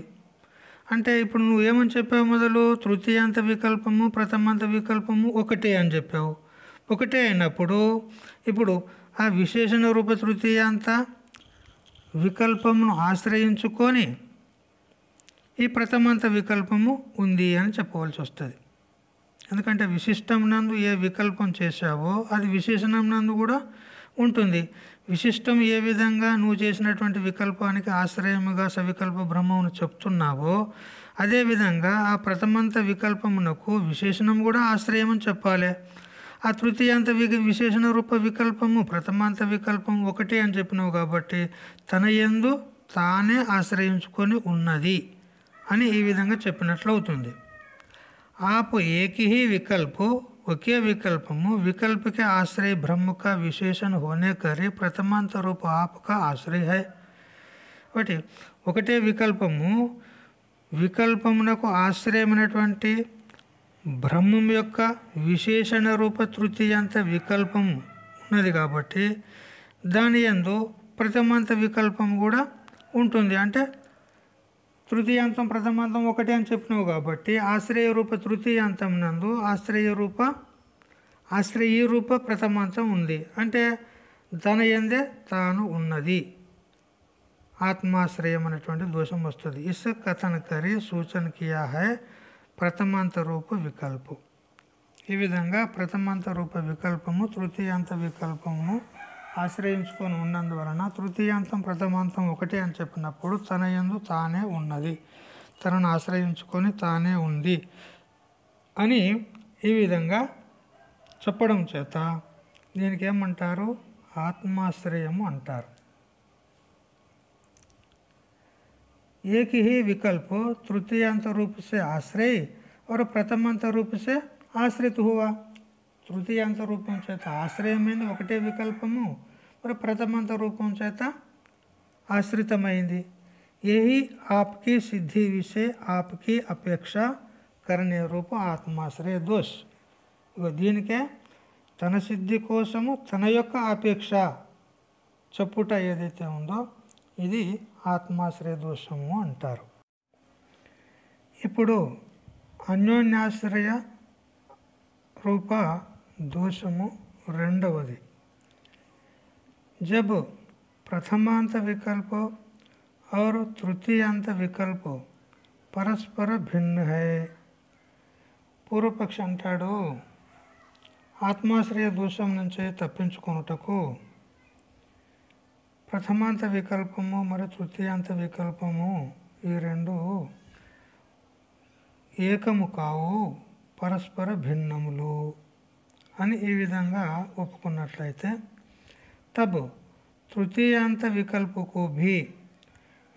S1: అంటే ఇప్పుడు నువ్వు ఏమని చెప్పావు మొదలు తృతీయాంత వికల్పము ప్రథమాంత వికల్పము ఒకటే అని చెప్పావు ఒకటే అయినప్పుడు ఇప్పుడు ఆ విశేషణ రూప తృతీయ అంతా వికల్పమును ఆశ్రయించుకొని ఈ ప్రథమంత వికల్పము ఉంది అని చెప్పవలసి వస్తుంది. ఎందుకంటే విశిష్టం నందు ఏ వికల్పం చేశావో అది విశేషణం నందు కూడా ఉంటుంది. విశిష్టం ఏ విధంగా నువ్వు చేసినటువంటి వికల్పానికి ఆశ్రయముగా సవికల్ప బ్రహ్మమును చెప్తున్నావో అదేవిధంగా ఆ ప్రథమంత వికల్పమునకు విశేషణం కూడా ఆశ్రయం అని చెప్పాలి. ఆ తృతీయాంత వి విశేషణ రూప వికల్పము ప్రథమాంత వికల్పం ఒకటే అని చెప్పినావు కాబట్టి తన యందు తానే ఆశ్రయించుకొని ఉన్నది అని ఈ విధంగా చెప్పినట్లు అవుతుంది आप एक ही विकल्प ఒకే వికల్పము వికల్పకే ఆశ్రయ బ్రహ్మ का విశేషణ होने करे ప్రథమాంత రూప ఆప్క ఆశ్రయ है ఒకటి ఒకటే వికల్పము వికల్పమునకు ఆశ్రయమైనటువంటి బ్రహ్మం యొక్క విశేషణ రూప తృతీయంత వికల్పం ఉన్నది కాబట్టి దాని యందు ప్రథమాంత వికల్పం కూడా ఉంటుంది. అంటే తృతీయాంతం ప్రథమాంతం ఒకటే అని చెప్పినావు కాబట్టి ఆశ్రయ రూప తృతీయాంతం నందు ఆశ్రయ రూప ఆశ్రయ రూప ప్రథమాంతం ఉంది. అంటే తన ఎందే తాను ఉన్నది. ఆత్మాశ్రయం అనేటువంటి దోషం వస్తుంది. ఇస్ కథన కరి సూచన కియా హై ప్రథమాంత రూప వికల్పం. ఈ విధంగా ప్రథమాంత రూప వికల్పము తృతీయాంత వికల్పమును ఆశ్రయించుకొని ఉన్నందువలన తృతీయాంతం ప్రథమాంతం ఒకటే అని చెప్పినప్పుడు తన యందు తానే ఉన్నది. తనను ఆశ్రయించుకొని తానే ఉంది అని ఈ విధంగా చెప్పడం చేత దీనికి ఏమంటారు ఆత్మాశ్రయము అంటారు. एक ही विकल्प तृतीयांत रूप से आश्रय और प्रथमांत रूप से ఆశ్రిత హువా తృతీయాంత రూపం చేత ఆశ్రయమైంది ఒకటే వికల్పము మరి ప్రథమాంత రూపం చేత ఆశ్రితమైంది यही आपकी सिद्धि विषय आपकी अपेक्षा करने రూప ఆత్మాశ్రయ దోష్ ఇగో దీనికే తన సిద్ధి కోసము తన యొక్క అపేక్ష చెప్పుట ఏదైతే ఉందో ఇది ఆత్మాశ్రయ దోషము అంటారు ఇప్పుడు అన్యోన్యాశ్రయ రూప దోషము రెండవది जब प्रथमांत विकल्प और तृतीयांत विकल्प పరస్పర భిన్న హై పూర్వపక్ష అంటాడు ఆత్మాశ్రయ దోషం నుంచి తప్పించుకొనుటకు ప్రథమాంత వికల్పము మరియు తృతీయాంత వికల్పము ఈ రెండు ఏకము కావు పరస్పర భిన్నములు అని ఈ విధంగా ఒప్పుకున్నట్లయితే తబ్ తృతీయాంత వికల్పకు భీ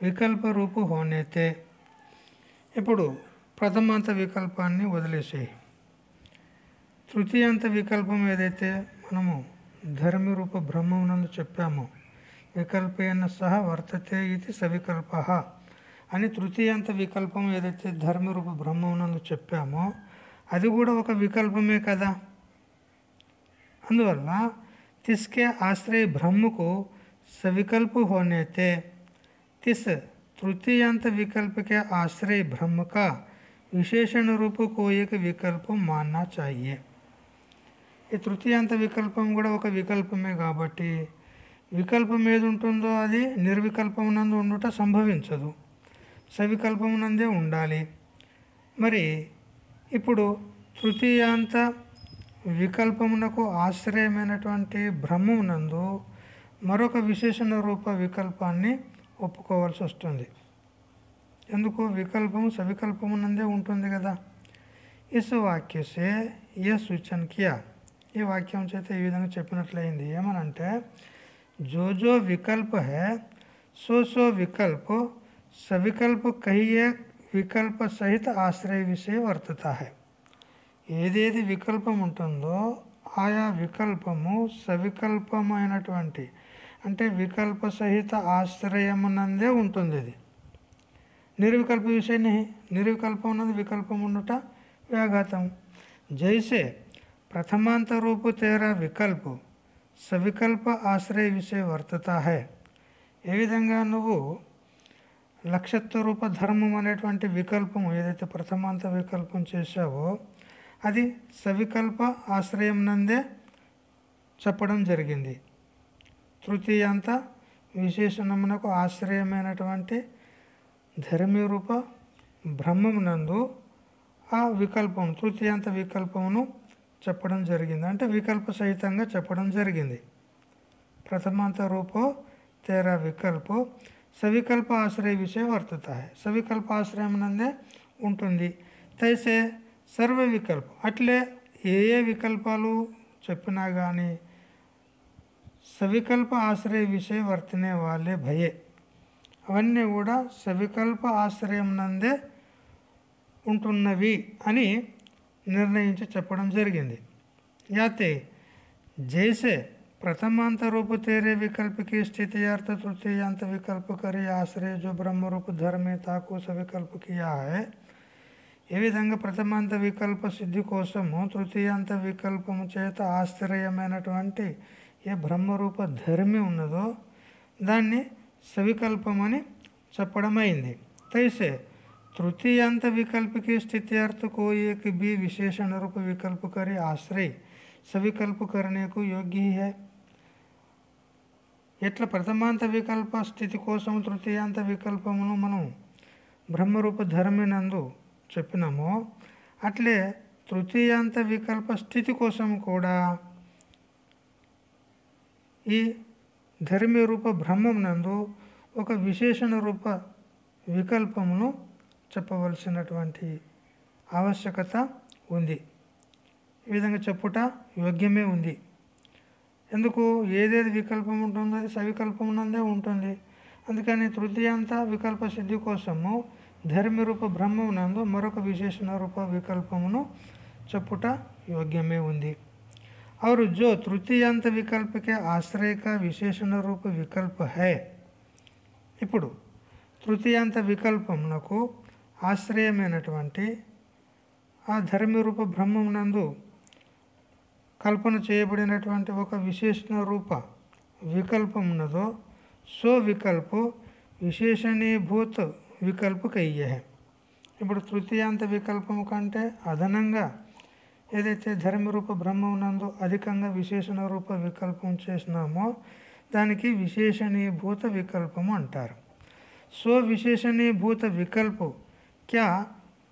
S1: వికల్ప రూపు హోనైతే. ఇప్పుడు ప్రథమాంత వికల్పాన్ని వదిలేసేయి. తృతీయాంత వికల్పం ఏదైతే మనము ధర్మి రూప బ్రహ్మమునందు చెప్పామో వికల్పేన सह वर्तते ఇది సవికల్ప అని తృతీయంత వికల్పం ఏదైతే ధర్మరూప బ్రహ్మమునందు చెప్పామో, అది కూడా ఒక వికల్పమే కదా? అందువల్ల तिसके आश्रय ब्रह्म को सविकल्प होने तिस तृतीयांत विकल्प के आश्रय ब्रह्म का विशेषण रूप को एक विकल्प मानना चाहिए ये तृतीयांत विकल्प विकल्पमें వికల్పం ఏది ఉంటుందో అది నిర్వికల్పమునందు ఉండుట సంభవించదు. సవికల్పమునందే ఉండాలి. మరి ఇప్పుడు తృతీయాంత వికల్పమునకు ఆశ్రయమైనటువంటి బ్రహ్మమునందు మరొక విశేషణ రూప వికల్పాన్ని ఒప్పుకోవాల్సి వస్తుంది. ఎందుకు? వికల్పము సవికల్పమునందే ఉంటుంది కదా. ఇస్ వాక్యసే ఏ సూచన కియా ఈ వాక్యం చేత ఈ విధంగా చెప్పినట్లయింది. ఏమనంటే जो जो विकल्प है सो सो विकल्प सविकल्प कहिए వికల్ప సహిత ఆశ్రయ విషయ వర్తత హై ఏదేది వికల్పం ఉంటుందో ఆయా వికల్పము సవికల్పమైనటువంటి అంటే వికల్ప సహిత ఆశ్రయమునందే ఉంటుంది ఇది నిర్వికల్ప విషయ नहीं నిర్వికల్పం ఉన్నది వికల్పం ఉండుట వ్యాఘాతం జైసే ప్రథమాంత రూపు తేరా వికల్ప సవికల్ప ఆశ్రయ విషయ వర్తత హై. ఏ విధంగా నువ్వు లక్షత్వ రూప ధర్మం అనేటువంటి వికల్పం ఏదైతే ప్రథమాంత వికల్పం చేశావో అది సవికల్ప ఆశ్రయం నందే చెప్పడం జరిగింది. తృతీయాంత విశేషణమునకు ఆశ్రయమైనటువంటి ధర్మీ రూప బ్రహ్మమునందు ఆ వికల్పం తృతీయాంత వికల్పమును చెప్పడం జరిగింది. అంటే వికల్ప సహితంగా చెప్పడం జరిగింది. ప్రథమాంత రూపో తేరా వికల్పో సవికల్ప ఆశ్రయ విషయ వర్తత సవికల్ప ఆశ్రయం నందే ఉంటుంది. తైసే సర్వ వికల్పం. అట్లే ఏ ఏ వికల్పాలు చెప్పినా కానీ సవికల్ప ఆశ్రయ విషయ వర్తనే వాళ్ళే భయే. అవన్నీ కూడా సవికల్ప ఆశ్రయం నందే ఉంటున్నవి అని నిర్ణయించి చెప్పడం జరిగింది యాతే जैसे प्रथमांत रूप तेरे विकल्प की स्थिति अर्थ तृतीयांत विकल्प करे आश्रय जो ब्रह्म रूप धर्म है ताको सविकल्प किया है ఏ విధంగా ప్రథమాంత వికల్ప సిద్ధి కోసము తృతీయాంత వికల్పము చేత ఆశ్రయమైనటువంటి ఏ బ్రహ్మరూప ధర్మి ఉన్నదో దాన్ని సవికల్పమని చెప్పడం అయింది తైసే तृतीयांत विकल्प की स्थिति अर्थ को एक भी विशेषण रूप विकल्प करे आश्रय సవికల్ప కరణకు యోగ్య హే ఎట్లా ప్రథమాంత వికల్ప స్థితి కోసం తృతీయాంత వికల్పమును మనం బ్రహ్మరూప ధర్మినందు చెప్పినామో అట్లే తృతీయాంత వికల్ప స్థితి కోసం కూడా ఈ ధర్మి రూప బ్రహ్మం నందు ఒక విశేషణ రూప వికల్పమును చెప్పవలసినటువంటి ఆవశ్యకత ఉంది ఈ విధంగా చెప్పుట యోగ్యమే ఉంది ఎందుకు ఏదేది వికల్పం ఉంటుందో అది సవికల్పం నందే ఉంటుంది అందుకని తృతీయాంత వికల్ప సిద్ధి కోసము ధర్మి రూప బ్రహ్మం నందు మరొక విశేషణ రూప వికల్పమును చెప్పుట యోగ్యమే ఉంది और जो तृतीयांत विकल्प के आश्रय का विशेषण रूप विकल्प है ఇప్పుడు తృతీయాంత వికల్పమునకు ఆశ్రయమైనటువంటి ఆ ధర్మరూప బ్రహ్మమునందు బ్రహ్మం నందు కల్పన చేయబడినటువంటి ఒక విశేషణ రూప వికల్పం ఉన్నదో సో వికల్ప విశేషణీభూత వికల్పకయ్యే ఇప్పుడు తృతీయాంత వికల్పం కంటే అదనంగా ఏదైతే ధర్మరూప బ్రహ్మమునందు అధికంగా విశేషణ రూప వికల్పం చేసినామో దానికి విశేషణీభూత వికల్పము అంటారు. సో విశేషణీభూత వికల్పం क्या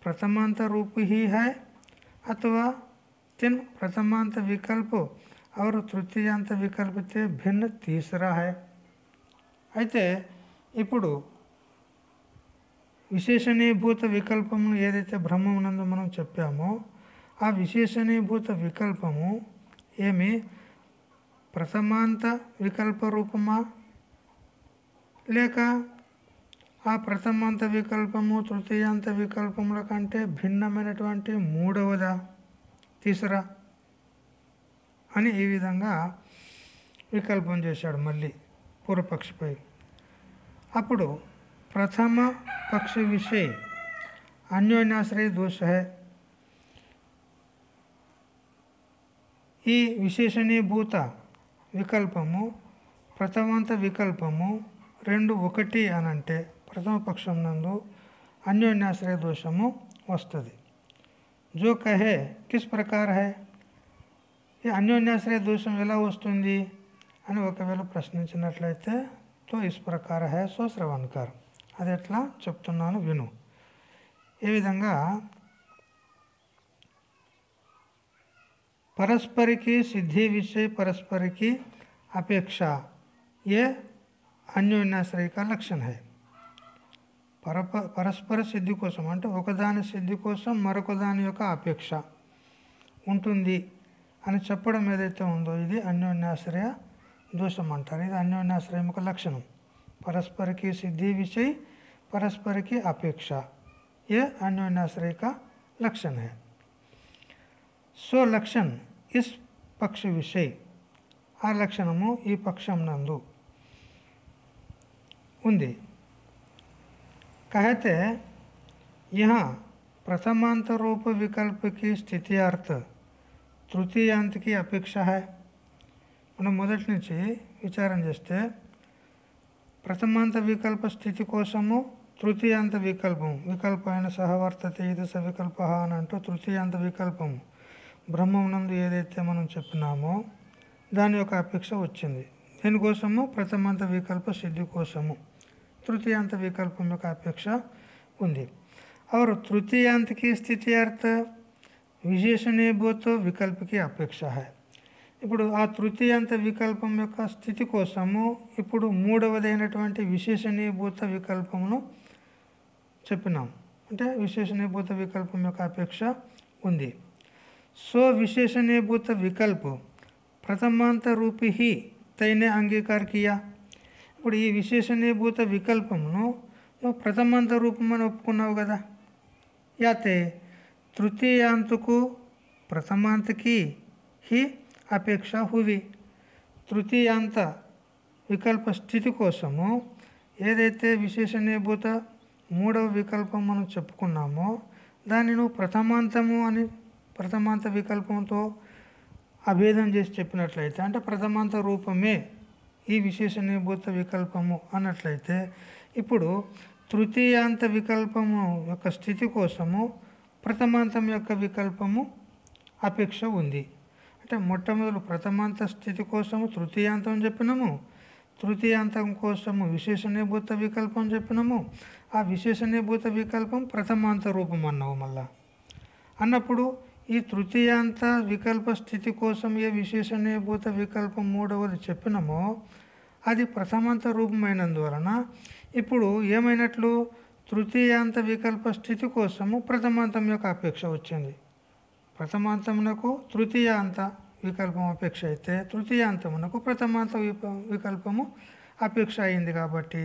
S1: प्रथमांत रूप ही है अथवा तीन प्रथमांत विकल्प और तृतीयांत विकल्प से भिन्न तीसरा है? अच्छे इपड़ विशेषणीभूत विकल्प ये ब्रह्मनंद मैं चपाम आ विशेषणीभूत विकल्प यमी प्रथमांत विकल्प रूपमा लेका ఆ ప్రథమాంత వికల్పము తృతీయాంత వికల్పముల కంటే భిన్నమైనటువంటి మూడవదా తీసరా అని ఈ విధంగా వికల్పం చేశాడు మళ్ళీ పూర్వపక్షిపై. అప్పుడు ప్రథమ పక్ష విషయ అన్యోన్యాశ్రయ దోష. హై ఈ విశేషణీభూత వికల్పము ప్రథమాంత వికల్పము రెండు ఒకటి అనంటే ప్రథమ పక్షం నందు అన్యోన్యాశ్రయ దోషము వస్తుంది జో కహే కిస్ ప్రకార హే ఈ అన్యోన్యాశ్రయ దోషం ఎలా వస్తుంది అని ఒకవేళ ప్రశ్నించినట్లయితే తో ఇస్ ప్రకార హే సో శ్రవణకారం అది ఎట్లా చెప్తున్నాను విను ఈ విధంగా परस्पर की सिद्धि विषय परस्पर की अपेक्षा ये అన్యోన్యాశ్రయ का లక్షణ है పరప పరస్పర సిద్ధి కోసం అంటే ఒకదాని సిద్ధి కోసం మరొక దాని యొక్క అపేక్ష ఉంటుంది అని చెప్పడం ఏదైతే ఉందో ఇది అన్యోన్యాశ్రయ దోషం అంటారు ఇది అన్యోన్యాశ్రయం యొక్క లక్షణం పరస్పరకి సిద్ధి విషయ పరస్పరకి అపేక్ష ये अन्योन्याश्रय का लक्षण है సో లక్షణ్ ఇస్ పక్ష విషయ ఆ లక్షణము ఈ పక్షం నందు ఉంది कहते यहाँ प्रथमांत रूप विकल्प की स्थिति अर्थ తృతీయాంత की అపేక్ష है మనం మొదటి నుంచి విచారం చేస్తే ప్రథమాంత వికల్ప స్థితి కోసము తృతీయాంత వికల్పం వికల్పమైన సహవర్తతే ఇది సవికల్ప అని అంటూ తృతీయాంత వికల్పం బ్రహ్మం నందు ఏదైతే మనం చెప్పినామో దాని యొక్క అపేక్ష వచ్చింది దీనికోసము ప్రథమాంత వికల్ప సిద్ధి కోసము तृतीयांत विकल्प में का अपेक्षा और तृतीयांत की स्थिति अर्थ विशेषण भूत विकल्प की अपेक्ष है। इपड़ आ तृतीयांत विकल्प स्थिति कोसम इपड़ मूडवदेवी विशेषणीभूत विकल्प चपना अटे विशेषणीभूत विकल्प अपेक्ष उ सो विशेषणीभूत विकल्प प्रथमांत रूपी ही तैने अंगीकार किया। ఇప్పుడు ఈ విశేషణీభూత వికల్పమును నువ్వు ప్రథమాంత రూపం అని ఒప్పుకున్నావు కదా. యాతే తృతీయాంతకు ప్రథమాంతకి హి అపేక్ష హువి. తృతీయాంత వికల్ప స్థితి కోసము ఏదైతే విశేషణీభూత మూడవ వికల్పం మనం చెప్పుకున్నామో దాన్ని నువ్వు ప్రథమాంతము అని ప్రథమాంత వికల్పంతో అభేదం చేసి చెప్పినట్లయితే అంటే ప్రథమాంత రూపమే ఈ విశేషణీభూత వికల్పము అన్నట్లయితే ఇప్పుడు తృతీయాంత వికల్పము యొక్క స్థితి కోసము ప్రథమాంతం యొక్క వికల్పము అపేక్ష ఉంది. అంటే మొట్టమొదలు ప్రథమాంత స్థితి కోసము తృతీయాంతం చెప్పినాము తృతీయాంతం కోసము విశేషణీభూత వికల్పం చెప్పినాము ఆ విశేషణీభూత వికల్పం ప్రథమాంత రూపం అన్నావు మళ్ళా. అన్నప్పుడు ఈ తృతీయాంత వికల్ప స్థితి కోసం ఏ విశేషణీభూత వికల్పం మూడవది చెప్పినమో అది ప్రథమాంత రూపమైనందువలన ఇప్పుడు ఏమైనట్లు? తృతీయాంత వికల్ప స్థితి కోసము ప్రథమాంతం యొక్క అపేక్ష వచ్చింది. ప్రథమాంతమునకు తృతీయాంత వికల్పం అపేక్ష అయితే తృతీయాంతమునకు ప్రథమాంత విప వికల్పము అపేక్ష అయింది కాబట్టి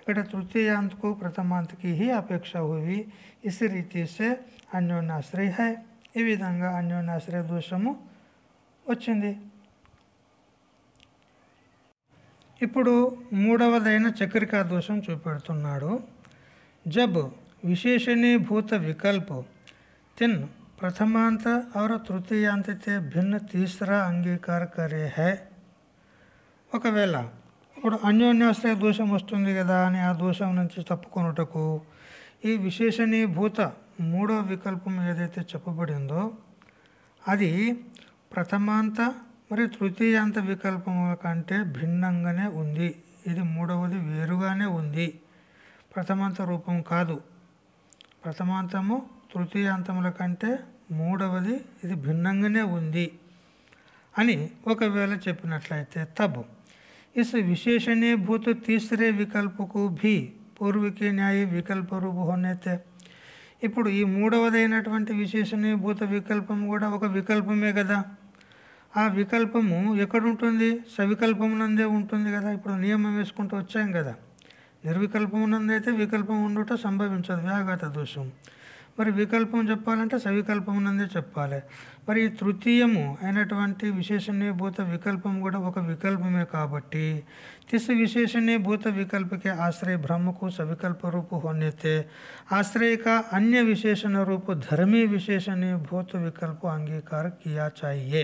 S1: ఇక్కడ తృతీయాంతకు ప్రథమాంతకి అపేక్ష హువి ఇసి రీతి సే అన్యోన్యాశ్రయ హై. ఈ విధంగా అన్యోన్యాశ్రయ దోషము వచ్చింది ఇప్పుడు మూడవదైన చక్రికా దోషం చూపెడుతున్నాడు జబ్ విశేషణీభూత వికల్ప్ తిన్ प्रथमांत और तृतीयांत से भिन्न तीसरा అంగీకార కరే హై ఒకవేళ ఇప్పుడు అన్యోన్యాశ్రయ దోషం వస్తుంది కదా అని ఆ దోషం నుంచి తప్పుకొనుటకు ఈ విశేషణీభూత మూడో వికల్పం ఏదైతే చెప్పబడిందో అది ప్రథమాంత మరియు తృతీయాంత వికల్పముల కంటే భిన్నంగానే ఉంది. ఇది మూడవది వేరుగానే ఉంది. ప్రథమాంత రూపం కాదు. ప్రథమాంతము తృతీయాంతముల కంటే మూడవది ఇది భిన్నంగానే ఉంది అని ఒకవేళ చెప్పినట్లయితే తబ్. ఇస్ విశేషణీభూత తీసరే వికల్పకు భీ పూర్వీకి న్యాయ వికల్ప రూప హోనేతే ఇప్పుడు ఈ మూడవదైనటువంటి విశేషణీభూత వికల్పం కూడా ఒక వికల్పమే కదా. ఆ వికల్పము ఎక్కడుంటుంది? సవికల్పమునందే ఉంటుంది కదా. ఇప్పుడు నియమం వేసుకుంటూ వచ్చాం కదా. నిర్వికల్పమునందైతే వికల్పం ఉండుట సంభవించదు. వ్యాఘాత దోషం మరి వికల్పం చెప్పాలంటే సవికల్పమునందే చెప్పాలి మరి ఈ తృతీయము అయినటువంటి విశేషణీభూత వికల్పం కూడా ఒక వికల్పమే కాబట్టి తిస్ విశేషణీభూత వికల్పకే ఆశ్రయ బ్రహ్మకు సవికల్ప రూపు होने आश्रय का अन्य विशेषण रूप धर्मी విశేషణీభూత వికల్ప అంగీకార కియా చాయే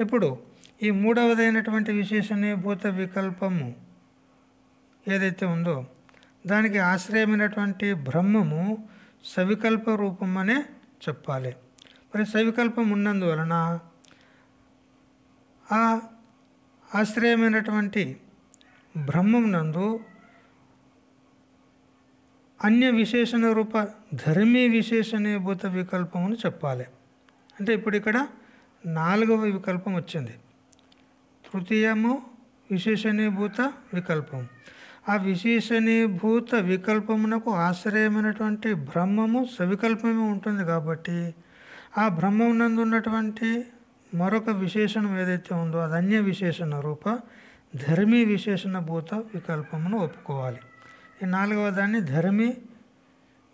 S1: ఇప్పుడు ఈ మూడవదైనటువంటి విశేషణీభూత వికల్పము ఏదైతే ఉందో దానికి ఆశ్రయమైనటువంటి బ్రహ్మము సవికల్ప రూపం అనే చెప్పాలి. మరి సవికల్పం ఉన్నందువలన ఆ ఆశ్రయమైనటువంటి బ్రహ్మం నందు అన్య విశేషణ రూప ధర్మీ విశేషణీభూత వికల్పమును చెప్పాలి. అంటే ఇప్పుడు ఇక్కడ నాలుగవ వికల్పం వచ్చింది. తృతీయము విశేషణీభూత వికల్పం. ఆ విశేషణీభూత వికల్పమునకు ఆశ్రయమైనటువంటి బ్రహ్మము సవికల్పమే ఉంటుంది కాబట్టి ఆ బ్రహ్మం నందు ఉన్నటువంటి మరొక విశేషణం ఏదైతే ఉందో అది అన్య విశేషణ రూప ధర్మీ విశేషణ భూత వికల్పమును ఒప్పుకోవాలి. ఈ నాలుగవ దాన్ని ధర్మీ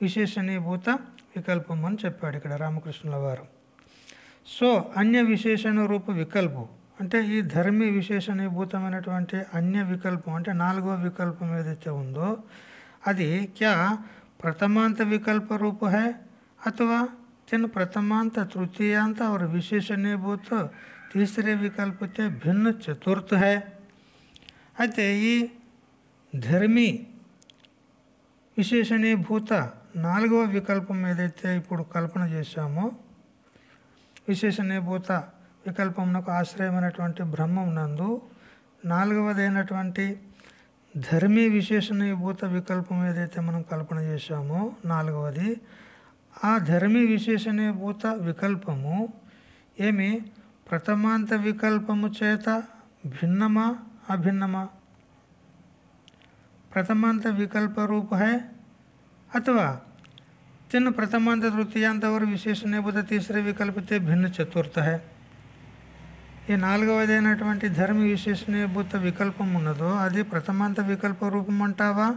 S1: విశేషణీభూత వికల్పం అని చెప్పాడు ఇక్కడ రామకృష్ణుల వారు. సో అన్య విశేషణ రూప వికల్పం. అంటే ఈ ధర్మీ విశేషణీభూతమైనటువంటి అన్య వికల్పం అంటే నాలుగవ వికల్పం ఏదైతే ఉందో అది క్యా ప్రథమాంత వికల్ప రూప హై అథవా తిన్ ప్రథమాంత తృతీయాంత और విశేషణీభూత తీసరే వికల్పతే భిన్న చతుర్థ హై. అయితే ఈ ధర్మీ విశేషణీభూత నాలుగవ వికల్పం ఏదైతే ఇప్పుడు కల్పన చేశామో విశేషణీభూత వికల్పమునకు ఆశ్రయమైనటువంటి బ్రహ్మం నందు నాలుగవదైనటువంటి ధర్మీ విశేషణీభూత వికల్పం ఏదైతే మనం కల్పన చేశామో నాలుగవది ఆ ధర్మీ విశేషణీభూత వికల్పము ఏమి ప్రథమాంత వికల్పము చేత భిన్నమా అభిన్నమా प्रथमांत विकल्प रूप है अथवा चिन्ह प्रथमांत तृतीयांत और विशेषणीभूत तीसरे विकल्प से भिन्न चतुर्थ है ఈ నాలుగవదైనటువంటి ధర్మ విశేషణీభూత వికల్పం ఉన్నదో అది ప్రథమాంత వికల్ప రూపం అంటావా?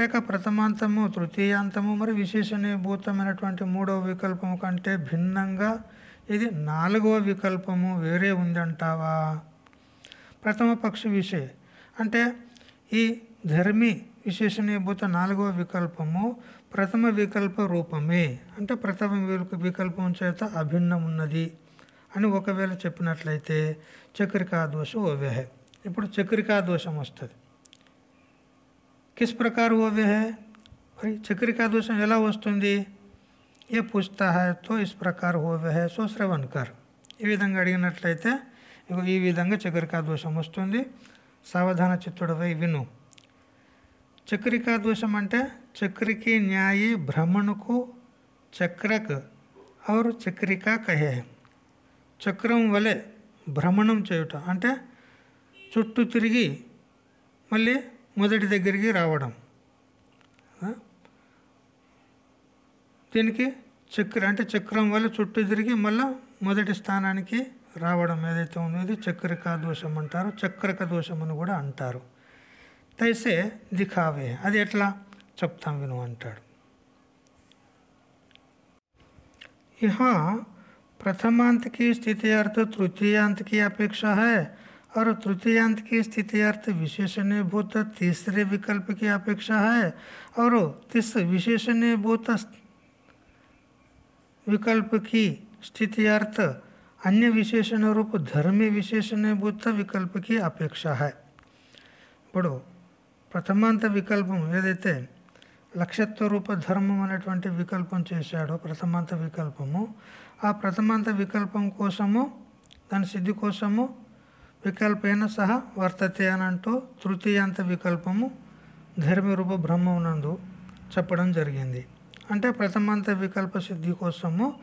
S1: లేక ప్రథమాంతము తృతీయాంతము మరి విశేషణీభూతమైనటువంటి మూడవ వికల్పము కంటే భిన్నంగా ఇది నాలుగవ వికల్పము వేరే ఉందంటావా? ప్రథమ పక్ష విషయ. అంటే ఈ ధర్మి విశేషణీభూత నాలుగవ వికల్పము ప్రథమ వికల్ప రూపమే. అంటే ప్రథమ వికల్పం చేత అభిన్నం ఉన్నది అని ఒకవేళ చెప్పినట్లయితే చక్రికా దోషం ఓవ్యహే ఇప్పుడు చక్రికా దోషం వస్తుంది కిస్ ప్రకారం ఓవ్యహే మరి చక్రికా దోషం ఎలా వస్తుంది ఏ పుస్తతో ఇస్ ప్రకారం ఓవ్యహే సో శ్రవణకర్ ఈ విధంగా అడిగినట్లయితే ఇక ఈ విధంగా చక్రికా దోషం వస్తుంది సావధాన చిత్తుడవై విను చక్రికా దోషం అంటే చక్రికి న్యాయ భ్రమణకు చక్రक और चक्रिका कहे हैं చక్రం వలె భ్రమణం చేయుట. అంటే చుట్టూ తిరిగి మళ్ళీ మొదటి దగ్గరికి రావడం. దీనికి చక్ర అంటే చక్రం వల్ల చుట్టూ తిరిగి మళ్ళీ మొదటి స్థానానికి రావడం ఏదైతే ఉందో ఇది చక్రికా దోషం అంటారు చక్రక దోషం అని కూడా అంటారు. తైసే దిఖావే. అది ఎట్లా? చెప్తాం విను అంటాడు. ఇహ प्रथमांत की स्थिति अर्थ तृतीयांत की अपेक्षा है और तृतीयांत की स्थिति अर्थ विशेषणीभूत तीसरे विकल्प की अपेक्षा है और तिस विशेषणीभूत विकल्प की स्थिति अर्थ अन्य विशेषण रूप धर्मी विशेषणीभूत विकल्प की अपेक्षा है ఇప్పుడు ప్రథమాంత వికల్పం ఏదైతే లక్ష్యత్వ రూప ధర్మం అనేటువంటి వికల్పం చేశాడో ప్రథమాంత వికల్పము ఆ ప్రథమాంత వికల్పం కోసము దాని సిద్ధి కోసము వికల్పేన సహా వర్తతే అని అంటూ తృతీయాంత వికల్పము ధర్మరూప బ్రహ్మమునందు చెప్పడం జరిగింది. అంటే ప్రథమాంత వికల్ప సిద్ధి కోసము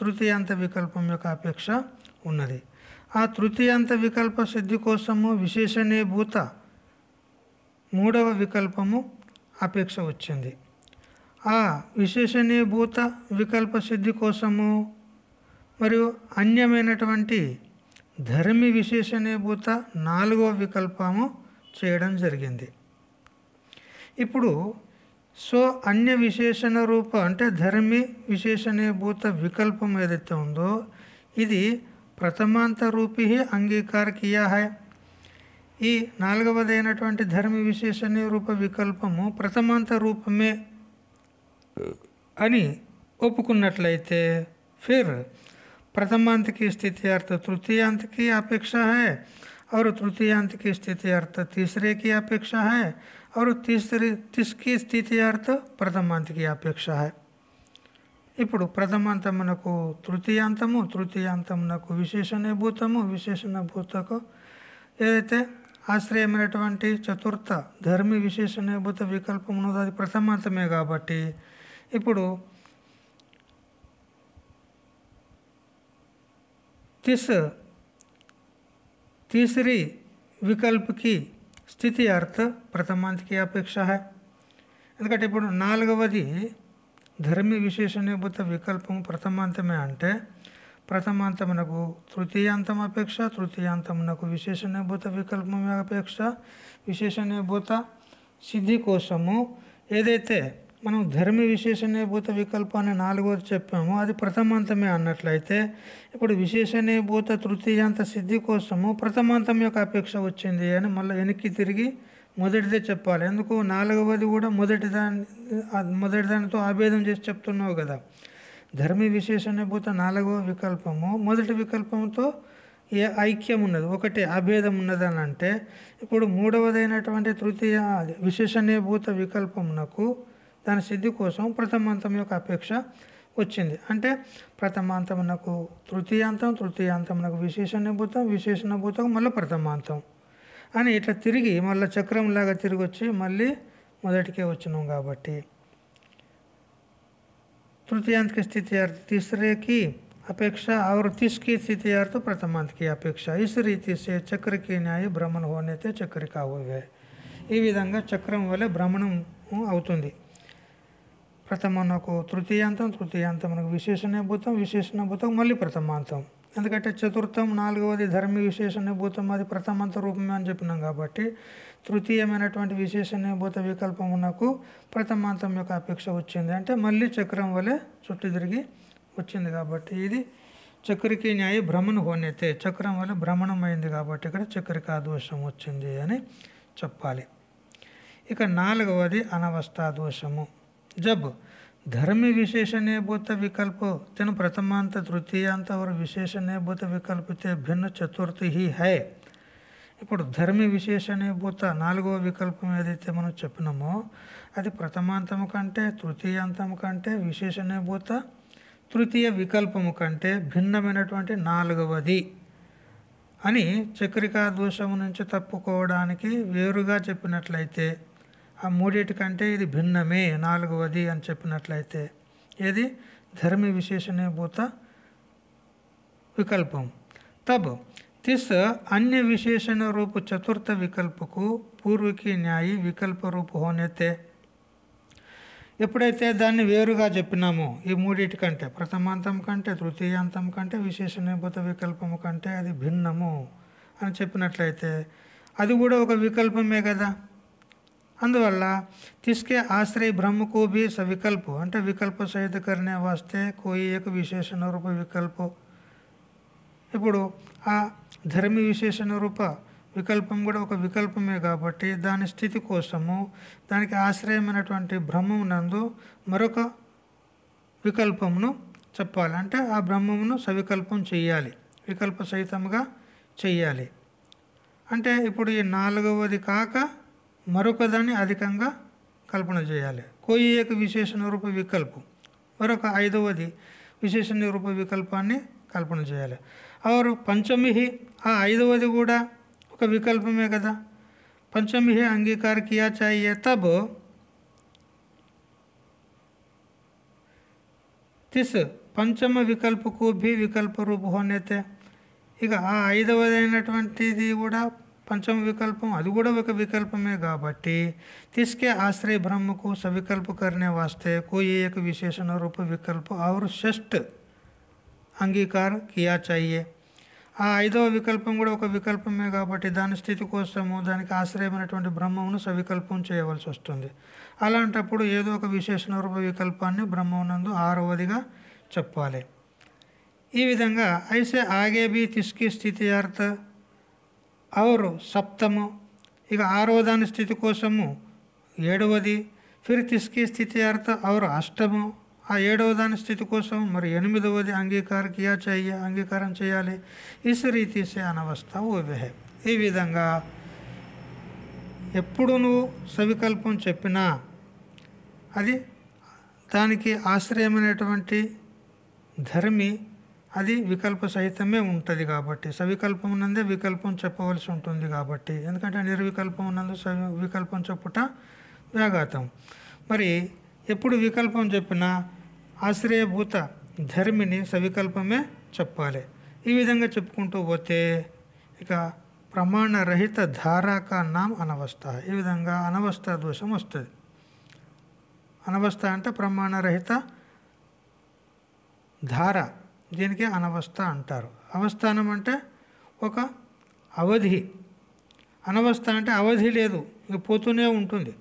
S1: తృతీయాంత వికల్పం యొక్క అపేక్ష ఉన్నది. ఆ తృతీయాంత వికల్ప సిద్ధి కోసము విశేషణీభూత మూడవ వికల్పము అపేక్ష వచ్చింది. ఆ విశేషణీభూత వికల్ప సిద్ధి కోసము మరియు అన్యమైనటువంటి ధర్మి విశేషణీభూత నాలుగవ వికల్పము చేయడం జరిగింది. ఇప్పుడు సో అన్య విశేషణ రూప అంటే ధర్మి విశేషణీభూత వికల్పం ఏదైతే ఉందో ఇది ప్రథమాంత రూపి అంగీకార కియా హై. ఈ నాలుగవదైనటువంటి ధర్మ విశేషణీయ రూప వికల్పము ప్రథమాంత రూపమే అని ఒప్పుకున్నట్లయితే ఫిర్ प्रथमांत की स्थिति अर्थ तृतीयांत की अपेक्षा है और तृतीयांत की स्थिति अर्थ तीसरे की अपेक्षा है और तीसरी तिसकी స్థితి అర్థ ప్రథమాంత की అపేక్ష है ఇప్పుడు ప్రథమాంతమునకు తృతీయాంతము తృతీయాంతమునకు విశేషణీభూతము విశేషణభూతకు ఏదైతే ఆశ్రయమైనటువంటి చతుర్థ ధర్మి విశేషణీభూత వికల్పం ఉన్నదో అది ప్రథమాంతమే కాబట్టి ఇప్పుడు तिस तीसरी వికల్ప్ కి స్థితి అర్థ ప్రథమాంతకి అపేక్ష హై ఎందుకంటే ఇప్పుడు నాలుగవది ధర్మి విశేషణీభూత వికల్పం ప్రథమాంతమే అంటే ప్రథమాంతమునకు తృతీయాంతం అపేక్ష తృతీయాంతమునకు విశేషణీభూత వికల్పం అపేక్ష విశేషణీభూత సిద్ధి కోసము ఏదైతే మనం ధర్మ విశేషణీభూత వికల్పాన్ని నాలుగోది చెప్పాము. అది ప్రథమాంతమే అన్నట్లయితే ఇప్పుడు విశేషణీభూత తృతీయాంత సిద్ధి కోసము ప్రథమాంతం యొక్క అపేక్ష వచ్చింది అని మళ్ళీ వెనక్కి తిరిగి మొదటిదే చెప్పాలి. ఎందుకు? నాలుగవది కూడా మొదటి దాని మొదటి దానితో ఆభేదం చేసి చెప్తున్నావు కదా. ధర్మ విశేషణీభూత నాలుగవ వికల్పము మొదటి వికల్పంతో ఏ ఐక్యం ఉన్నది? ఒకటి అభేదం ఉన్నదని అంటే ఇప్పుడు మూడవదైనటువంటి తృతీయ విశేషణీభూత వికల్పమునకు దాని సిద్ధి కోసం ప్రథమాంతం యొక్క అపేక్ష వచ్చింది అంటే ప్రథమాంతమునకు తృతీయాంతం తృతీయాంతమునకు విశేషణీభూతం విశేషణభూతం మళ్ళీ ప్రథమాంతం అని ఇట్లా తిరిగి మళ్ళీ చక్రంలాగా తిరిగి వచ్చి మళ్ళీ మొదటికే వచ్చినాం కాబట్టి तृतीयांत की स्थिति अर्थ तीसरे की अपेक्षा और तीस की स्थिति अर्थ प्रथमांत की अपेक्षा इस रीति से चक्र की न्याय భ్రమణ హోనైతే చక్రికా హోవే ఈ విధంగా చక్రం వలె భ్రమణం అవుతుంది ప్రథమనకు తృతీయాంతం తృతీయాంతమునకు విశేషణభూతం విశేషణభూతం మళ్ళీ ప్రథమాంతం. ఎందుకంటే చతుర్థం నాలుగవది ధర్మి విశేషణీభూతం అది ప్రథమంత రూపమే అని చెప్పినాం కాబట్టి తృతీయమైనటువంటి విశేషణీభూత వికల్పమునకు ప్రథమాంతం యొక్క అపేక్ష వచ్చింది. అంటే మళ్ళీ చక్రం వలె చుట్టూ తిరిగి వచ్చింది కాబట్టి ఇది చక్రికి న్యాయ భ్రమణ హోనైతే చక్రం వల్ల భ్రమణం అయింది కాబట్టి ఇక్కడ చక్రికా దోషం వచ్చింది అని చెప్పాలి. ఇక నాలుగవది అనవస్థా దోషము. జబ్ ధర్మి विशेषणीभूत विकल्प तेन प्रथमांत तृतीयांत और विशेषणीभूत विकल्प ते भिन्न चतुर्थी ही है ఇప్పుడు ధర్మి విశేషణీభూత నాలుగవ వికల్పం ఏదైతే మనం చెప్పినామో అది ప్రథమాంతము కంటే తృతీయాంతము కంటే విశేషణీభూత తృతీయ వికల్పము కంటే భిన్నమైనటువంటి నాలుగవది అని చక్రికా దోషము నుంచి తప్పుకోవడానికి వేరుగా చెప్పినట్లయితే ఆ మూడిటి కంటే ఇది భిన్నమే నాలుగవది అని చెప్పినట్లయితే ఏది ధర్మి విశేషణీభూత వికల్పం తబ్ तिस अन्य विशेषण रूप चतुर्थ विकल्प को पूर्व की न्यायी వికల్ప రూపు హోనైతే ఎప్పుడైతే దాన్ని వేరుగా చెప్పినామో ఈ మూడిటి కంటే ప్రథమాంతం కంటే తృతీయాంతం కంటే విశేషణీభూత వికల్పము కంటే అది భిన్నము అని చెప్పినట్లయితే అది కూడా ఒక వికల్పమే కదా అందువల్ల తీసుకే ఆశ్రయ బ్రహ్మ को भी सविकल्प అంటే వికల్ప సహిత करने वास्ते कोई एक विशेषण रूप विकल्प ఇప్పుడు ఆ ధర్మి విశేషణ రూప వికల్పం కూడా ఒక వికల్పమే కాబట్టి దాని స్థితి కోసము దానికి ఆశ్రయమైనటువంటి బ్రహ్మం నందు మరొక వికల్పమును చెప్పాలి అంటే ఆ బ్రహ్మమును సవికల్పం చేయాలి వికల్ప సహితంగా చెయ్యాలి అంటే ఇప్పుడు ఈ నాలుగవది కాక మరొక దాన్ని అధికంగా కల్పన చేయాలి. కోయి ఏక విశేషణ రూప వికల్పం. మరొక ఐదవది విశేషణ రూప వికల్పాన్ని కల్పన చేయాలి. ఆరు పంచమి ఆ ఐదవది కూడా ఒక వికల్పమే కదా. పంచమిహి అంగీకార కియా చాయే తబ్ తిస్ పంచమ వికల్పకు భీ వికల్ప రూపు హోనైతే. ఇక ఆ ఐదవదైనటువంటిది కూడా పంచమ వికల్పం అది కూడా ఒక వికల్పమే కాబట్టి తీసుకే ఆశ్రయ బ్రహ్మకు సవికల్పకరణే వస్తే కో ఏ कोई విశేషణ రూప వికల్ప विकल्प షష్ట్ అంగీకారం కియా చాయే. ఆ ఐదవ వికల్పం కూడా ఒక వికల్పమే కాబట్టి దాని స్థితి కోసము దానికి ఆశ్రయమైనటువంటి బ్రహ్మమును సవికల్పం చేయవలసి వస్తుంది. అలాంటప్పుడు ఏదో ఒక విశేషణ రూప వికల్పాన్ని బ్రహ్మమునందు ఆరవదిగా చెప్పాలి. ఈ విధంగా ఐసే ఆగేబీ తిస్కి స్థితి అర్థ ఔర్ సప్తము. ఇక ఆరవ దాని స్థితి కోసము ఏడవది. ఫిర్ తిస్కి స్థితి అర్థ ఔర్ అష్టము. ఆ ఏడవ దాని స్థితి కోసం మరి ఎనిమిదవది అంగీకార కియా చెయ్య అంగీకారం చేయాలి. ఇస్ రీతి సే అనవస్థ ఓవే ఈ విధంగా ఎప్పుడు నువ్వు సవికల్పం చెప్పినా అది దానికి ఆశ్రయమైనటువంటి ధర్మి అది వికల్ప సహితమే ఉంటుంది కాబట్టి. సవికల్పం నందే వికల్పం చెప్పవలసి ఉంటుంది కాబట్టి. ఎందుకంటే నిర్వికల్పం నందు సవి వికల్పం చెప్పుట వ్యాఘాతం. మరి ఎప్పుడు వికల్పం చెప్పినా ఆశ్రయభూత ధర్మిని సవికల్పమే చెప్పాలి. ఈ విధంగా చెప్పుకుంటూ పోతే ఇక ప్రమాణరహిత ధారాక నామ్ అనవస్థ. ఈ విధంగా అనవస్థ దోషం వస్తుంది. అనవస్థ అంటే ప్రమాణరహిత ధార. దీనికి అనవస్థ అంటారు. అవస్థానం అంటే ఒక అవధి. అనవస్థ అంటే అవధి లేదు ఇక పోతూనే ఉంటుంది.